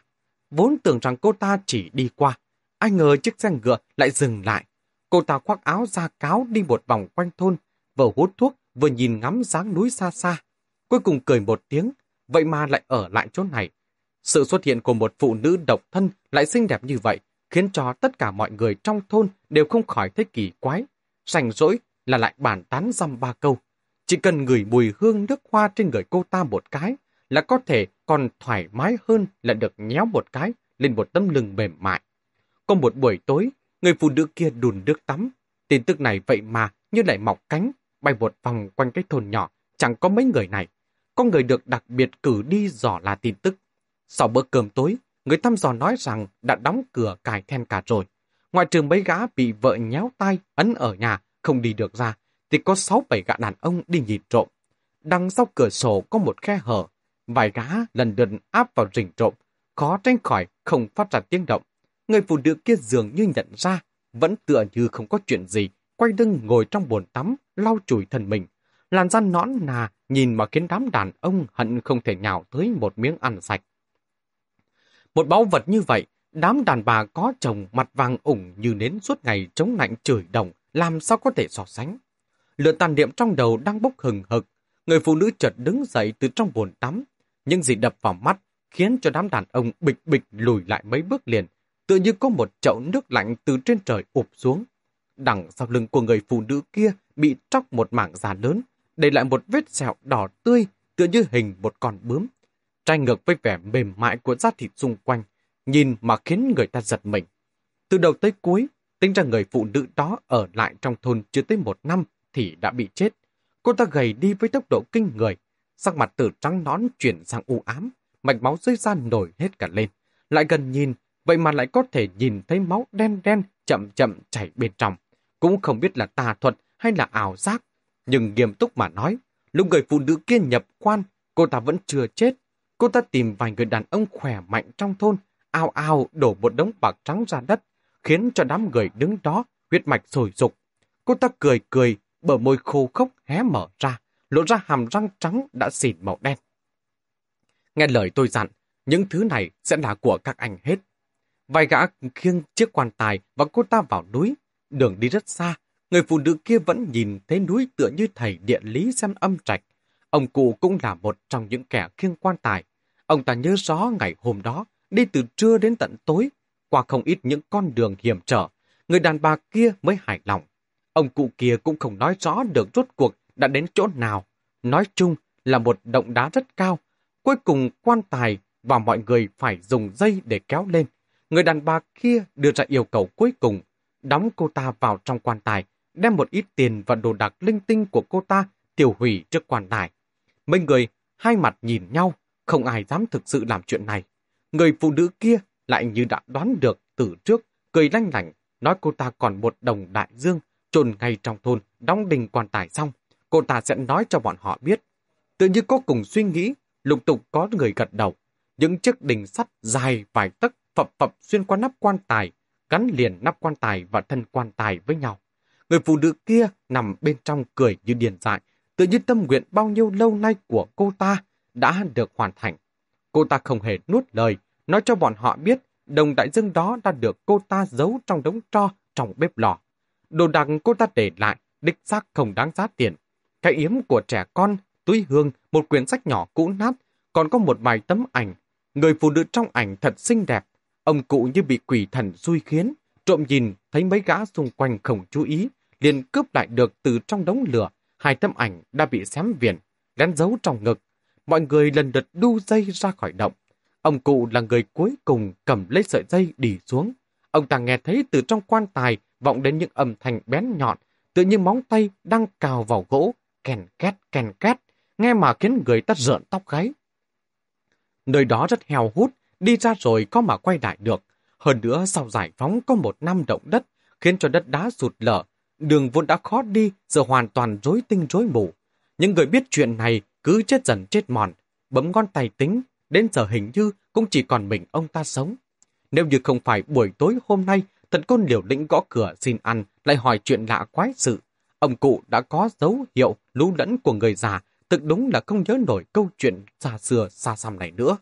A: Vốn tưởng rằng cô ta chỉ đi qua, ai ngờ chiếc xe ngựa lại dừng lại. Cô ta khoác áo ra cáo đi một vòng quanh thôn, vừa hút thuốc vừa nhìn ngắm dáng núi xa xa. Cuối cùng cười một tiếng, vậy mà lại ở lại chỗ này. Sự xuất hiện của một phụ nữ độc thân lại xinh đẹp như vậy, khiến cho tất cả mọi người trong thôn đều không khỏi thấy kỳ quái. Sành rỗi là lại bàn tán dăm ba câu. Chỉ cần ngửi mùi hương nước hoa trên người cô ta một cái, là có thể còn thoải mái hơn là được nhéo một cái lên một tấm lưng mềm mại. Có một buổi tối, người phụ nữ kia đùn nước tắm. Tin tức này vậy mà như lại mọc cánh, bay một vòng quanh cái thôn nhỏ, chẳng có mấy người này. Có người được đặc biệt cử đi dò là tin tức. Sau bữa cơm tối, người thăm dò nói rằng đã đóng cửa cài then cả rồi. Ngoài trường mấy gã bị vợ nhéo tay, ấn ở nhà, không đi được ra, thì có sáu bảy gã đàn ông đi nhìn trộm. Đằng sau cửa sổ có một khe hở, vài gã lần lượt áp vào rình trộm, khó tránh khỏi không phát ra tiếng động. Người phụ nữ kia dường như nhận ra, vẫn tựa như không có chuyện gì, quay lưng ngồi trong bồn tắm, lau chùi thân mình. Làn da nõn nà, nhìn mà khiến đám đàn ông hận không thể nhào tới một miếng ăn sạch. Một báu vật như vậy, đám đàn bà có chồng mặt vàng ủng như nến suốt ngày chống lạnh chửi đồng, làm sao có thể so sánh. Lửa tàn niệm trong đầu đang bốc hừng hực, người phụ nữ chợt đứng dậy từ trong bồn tắm. Những gì đập vào mắt khiến cho đám đàn ông bịch bịch lùi lại mấy bước liền, tự như có một chậu nước lạnh từ trên trời ụp xuống. Đằng sau lưng của người phụ nữ kia bị tróc một mảng da lớn, để lại một vết sẹo đỏ tươi, tựa như hình một con bướm. Trai ngược với vẻ mềm mại của da thịt xung quanh, nhìn mà khiến người ta giật mình. Từ đầu tới cuối, tính ra người phụ nữ đó ở lại trong thôn chưa tới một năm thì đã bị chết. Cô ta gầy đi với tốc độ kinh người, sắc mặt từ trắng nón chuyển sang u ám, mạch máu dưới da nổi hết cả lên. Lại gần nhìn, vậy mà lại có thể nhìn thấy máu đen đen chậm chậm chảy bên trong. Cũng không biết là tà thuật hay là ảo giác. Nhưng nghiêm túc mà nói, lúc người phụ nữ kia nhập quan, cô ta vẫn chưa chết. Cô ta tìm vài người đàn ông khỏe mạnh trong thôn, ao ao đổ một đống bạc trắng ra đất, khiến cho đám người đứng đó huyết mạch sôi sục. Cô ta cười cười, bờ môi khô khốc hé mở ra, lộ ra hàm răng trắng đã xỉn màu đen. Nghe lời tôi dặn, những thứ này sẽ là của các anh hết. Vài gã khiêng chiếc quan tài và cô ta vào núi. Đường đi rất xa, người phụ nữ kia vẫn nhìn thấy núi tựa như thầy địa lý xem âm trạch. Ông cụ cũng là một trong những kẻ khiêng quan tài. Ông ta nhớ rõ ngày hôm đó, đi từ trưa đến tận tối, qua không ít những con đường hiểm trở. Người đàn bà kia mới hài lòng. Ông cụ kia cũng không nói rõ được rốt cuộc đã đến chỗ nào. Nói chung là một động đá rất cao. Cuối cùng quan tài và mọi người phải dùng dây để kéo lên. Người đàn bà kia đưa ra yêu cầu cuối cùng, đóng cô ta vào trong quan tài, đem một ít tiền và đồ đạc linh tinh của cô ta tiêu hủy trước quan tài. Mấy người hai mặt nhìn nhau, không ai dám thực sự làm chuyện này. Người phụ nữ kia lại như đã đoán được từ trước, cười lanh lảnh, nói cô ta còn một đồng đại dương, trồn ngay trong thôn, đóng đình quan tài xong. Cô ta sẽ nói cho bọn họ biết. Tự như có cùng suy nghĩ, lục tục có người gật đầu. Những chiếc đình sắt dài vài tấc phập phập xuyên qua nắp quan tài, gắn liền nắp quan tài và thân quan tài với nhau. Người phụ nữ kia nằm bên trong cười như điền dại, tự như tâm nguyện bao nhiêu lâu nay của cô ta đã được hoàn thành. Cô ta không hề nuốt lời, nói cho bọn họ biết đồng đại dương đó đã được cô ta giấu trong đống tro trong bếp lò. Đồ đạc cô ta để lại, đích xác không đáng giá tiền. Cái yếm của trẻ con, túi hương, một quyển sách nhỏ cũ nát, còn có một vài tấm ảnh. Người phụ nữ trong ảnh thật xinh đẹp. Ông cụ như bị quỷ thần xui khiến, trộm nhìn thấy mấy gã xung quanh không chú ý, liền cướp lại được từ trong đống lửa. Hai tấm ảnh đã bị xém viền, lén giấu trong ngực. Mọi người lần lượt đu dây ra khỏi động. Ông cụ là người cuối cùng cầm lấy sợi dây đi xuống. Ông ta nghe thấy từ trong quan tài vọng đến những âm thanh bén nhọn, tự như móng tay đang cào vào gỗ, kèn két, kèn két, nghe mà khiến người ta rợn tóc gáy. Nơi đó rất heo hút, đi ra rồi có mà quay lại được. Hơn nữa sau giải phóng có một năm động đất, khiến cho đất đá sụt lở. Đường vốn đã khó đi, giờ hoàn toàn rối tinh rối mù. Những người biết chuyện này cứ chết dần chết mòn, bấm ngón tay tính, đến giờ hình như cũng chỉ còn mình ông ta sống. Nếu như không phải buổi tối hôm nay, thần côn liều lĩnh gõ cửa xin ăn, lại hỏi chuyện lạ quái sự. Ông cụ đã có dấu hiệu lú lẫn của người già, thực đúng là không nhớ nổi câu chuyện xa xưa xa xăm này nữa.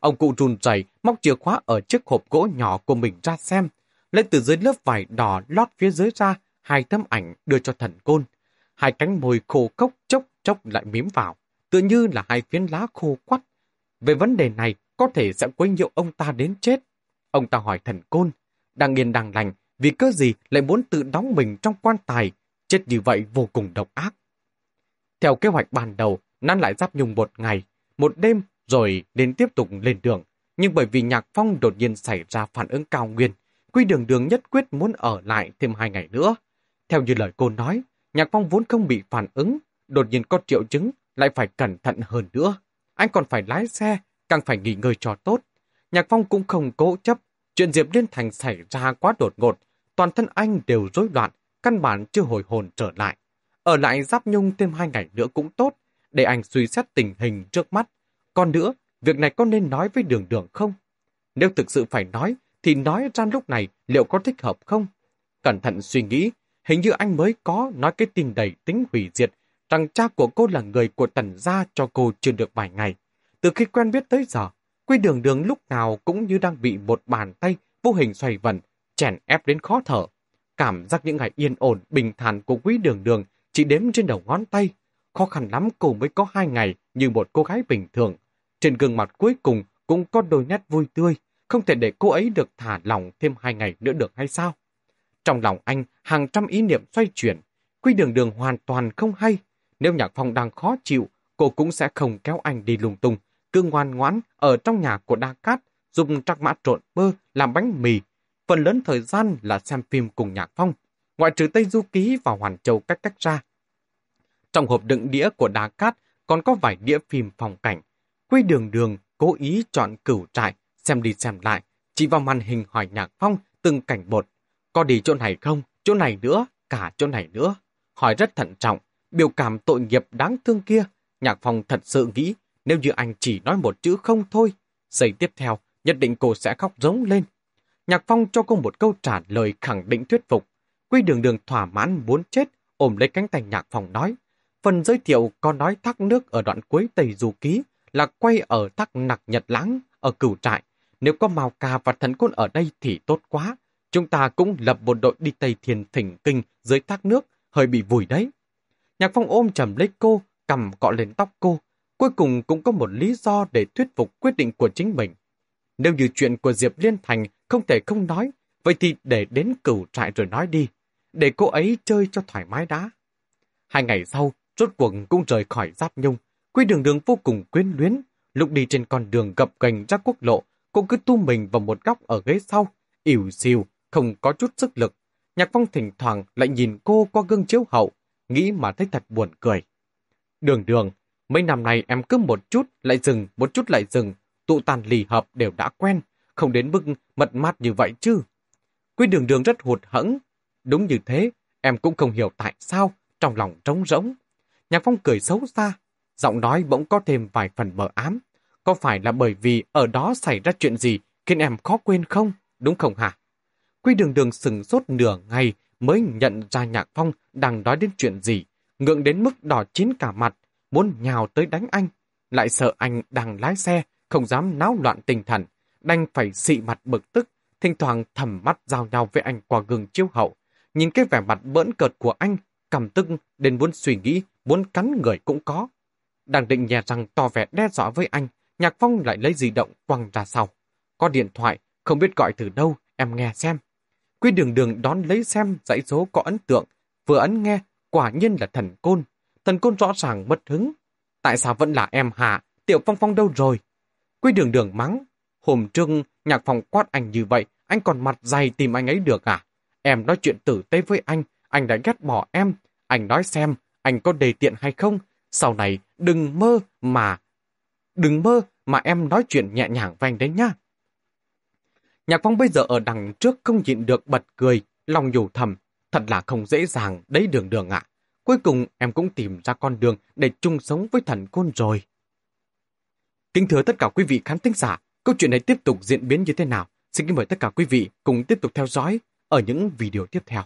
A: Ông cụ run rẩy móc chìa khóa ở chiếc hộp gỗ nhỏ của mình ra xem, lấy từ dưới lớp vải đỏ lót phía dưới ra hai tấm ảnh đưa cho thần côn. Hai cánh môi khô cốc chốc chốc lại mím vào, tựa như là hai phiến lá khô quắt. Về vấn đề này, có thể sẽ quấy nhiễu ông ta đến chết. Ông ta hỏi thần côn, đang yên đang lành, vì cơ gì lại muốn tự đóng mình trong quan tài, chết như vậy vô cùng độc ác. Theo kế hoạch ban đầu, năn lại giáp nhung một ngày, một đêm, rồi đến tiếp tục lên đường. Nhưng bởi vì Nhạc Phong đột nhiên xảy ra phản ứng cao nguyên, Quy đường đường nhất quyết muốn ở lại thêm hai ngày nữa. Theo như lời cô nói, Nhạc Phong vốn không bị phản ứng, đột nhiên có triệu chứng, lại phải cẩn thận hơn nữa. Anh còn phải lái xe, càng phải nghỉ ngơi cho tốt. Nhạc Phong cũng không cố chấp, chuyện Diệp Liên Thành xảy ra quá đột ngột, toàn thân anh đều rối loạn, căn bản chưa hồi hồn trở lại. Ở lại Giáp Nhung thêm hai ngày nữa cũng tốt, để anh suy xét tình hình trước mắt. Còn nữa, việc này có nên nói với đường đường không? Nếu thực sự phải nói, thì nói ra lúc này liệu có thích hợp không? Cẩn thận suy nghĩ, hình như anh mới có nói cái tin đầy tính hủy diệt rằng cha của cô là người của tần gia cho cô chưa được vài ngày. Từ khi quen biết tới giờ, Quy đường đường lúc nào cũng như đang bị một bàn tay vô hình xoay vần, chèn ép đến khó thở. Cảm giác những ngày yên ổn, bình thản của quý đường đường chỉ đếm trên đầu ngón tay. Khó khăn lắm cô mới có hai ngày như một cô gái bình thường. Trên gương mặt cuối cùng cũng có đôi nét vui tươi, không thể để cô ấy được thả lòng thêm hai ngày nữa được hay sao? Trong lòng anh, hàng trăm ý niệm xoay chuyển. Quy đường đường hoàn toàn không hay. Nếu Nhạc Phong đang khó chịu, cô cũng sẽ không kéo anh đi lung tung, cứ ngoan ngoãn ở trong nhà của Đa Cát, dùng trắc mã trộn bơ làm bánh mì. Phần lớn thời gian là xem phim cùng Nhạc Phong, ngoại trừ Tây Du Ký và Hoàn Châu cách cách ra. Trong hộp đựng đĩa của đá Cát còn có vài đĩa phim phong cảnh. Quy đường đường cố ý chọn cửu trại, xem đi xem lại, chỉ vào màn hình hỏi Nhạc Phong từng cảnh bột. Có đi chỗ này không? Chỗ này nữa? Cả chỗ này nữa? Hỏi rất thận trọng, biểu cảm tội nghiệp đáng thương kia. Nhạc Phong thật sự nghĩ nếu như anh chỉ nói một chữ không thôi, giây tiếp theo, nhất định cô sẽ khóc giống lên. Nhạc Phong cho cô một câu trả lời khẳng định thuyết phục. Quy đường đường thỏa mãn muốn chết, ôm lấy cánh tay Nhạc Phong nói. Phần giới thiệu có nói thác nước ở đoạn cuối Tây Du Ký là quay ở thác nặc Nhật Lãng ở cửu trại. nếu có Mao Ca và thần côn ở đây thì tốt quá. Chúng ta cũng lập một đội đi Tây thiền thỉnh kinh dưới thác nước, hơi bị vùi đấy. Nhạc Phong ôm chầm lấy cô, cầm cọ lên tóc cô. Cuối cùng cũng có một lý do để thuyết phục quyết định của chính mình. Nếu như chuyện của Diệp Liên Thành không thể không nói, vậy thì để đến cửu trại rồi nói đi, để cô ấy chơi cho thoải mái đã. Hai ngày sau, rốt cuộc cũng rời khỏi Giáp Nhung. Quy đường đường vô cùng quyến luyến, lúc đi trên con đường gập gành ra quốc lộ, cô cứ tu mình vào một góc ở ghế sau, ỉu xìu, không có chút sức lực. Nhạc Phong thỉnh thoảng lại nhìn cô qua gương chiếu hậu, nghĩ mà thấy thật buồn cười. Đường đường, mấy năm nay em cứ một chút lại dừng, một chút lại dừng, tụ tàn lì hợp đều đã quen, không đến mức mật mát như vậy chứ. Quy đường đường rất hụt hẫng. Đúng như thế, em cũng không hiểu tại sao, trong lòng trống rỗng. Nhạc Phong cười xấu xa, giọng nói bỗng có thêm vài phần mờ ám. Có phải là bởi vì ở đó xảy ra chuyện gì khiến em khó quên không? Đúng không hả? Quy đường đường sừng sốt nửa ngày mới nhận ra Nhạc Phong đang nói đến chuyện gì, ngượng đến mức đỏ chín cả mặt, muốn nhào tới đánh anh. Lại sợ anh đang lái xe, không dám náo loạn tinh thần, đành phải xị mặt bực tức, thỉnh thoảng thầm mắt giao nhau với anh qua gương chiếu hậu. Nhìn cái vẻ mặt bỡn cợt của anh, cầm tức đến muốn suy nghĩ, muốn cắn người cũng có. Đang định nhè rằng to vẻ đe dọa với anh, Nhạc Phong lại lấy di động quăng ra sau. Có điện thoại, không biết gọi từ đâu, em nghe xem. Quy đường đường đón lấy xem dãy số có ấn tượng, vừa ấn nghe, quả nhiên là thần côn. Thần côn rõ ràng mất hứng. Tại sao vẫn là em hạ, tiểu phong phong đâu rồi? Quy đường đường mắng. Hôm trưng, nhạc phòng quát anh như vậy, anh còn mặt dày tìm anh ấy được à? Em nói chuyện tử tế với anh, anh đã ghét bỏ em. Anh nói xem, anh có đề tiện hay không? Sau này, đừng mơ mà... Đừng mơ mà em nói chuyện nhẹ nhàng với anh đấy nhá. Nhạc Phong bây giờ ở đằng trước không nhịn được bật cười, lòng nhủ thầm. Thật là không dễ dàng, đấy đường đường ạ. Cuối cùng em cũng tìm ra con đường để chung sống với thần côn rồi. Kính thưa tất cả quý vị khán thính giả, câu chuyện này tiếp tục diễn biến như thế nào? Xin kính mời tất cả quý vị cùng tiếp tục theo dõi ở những video tiếp theo.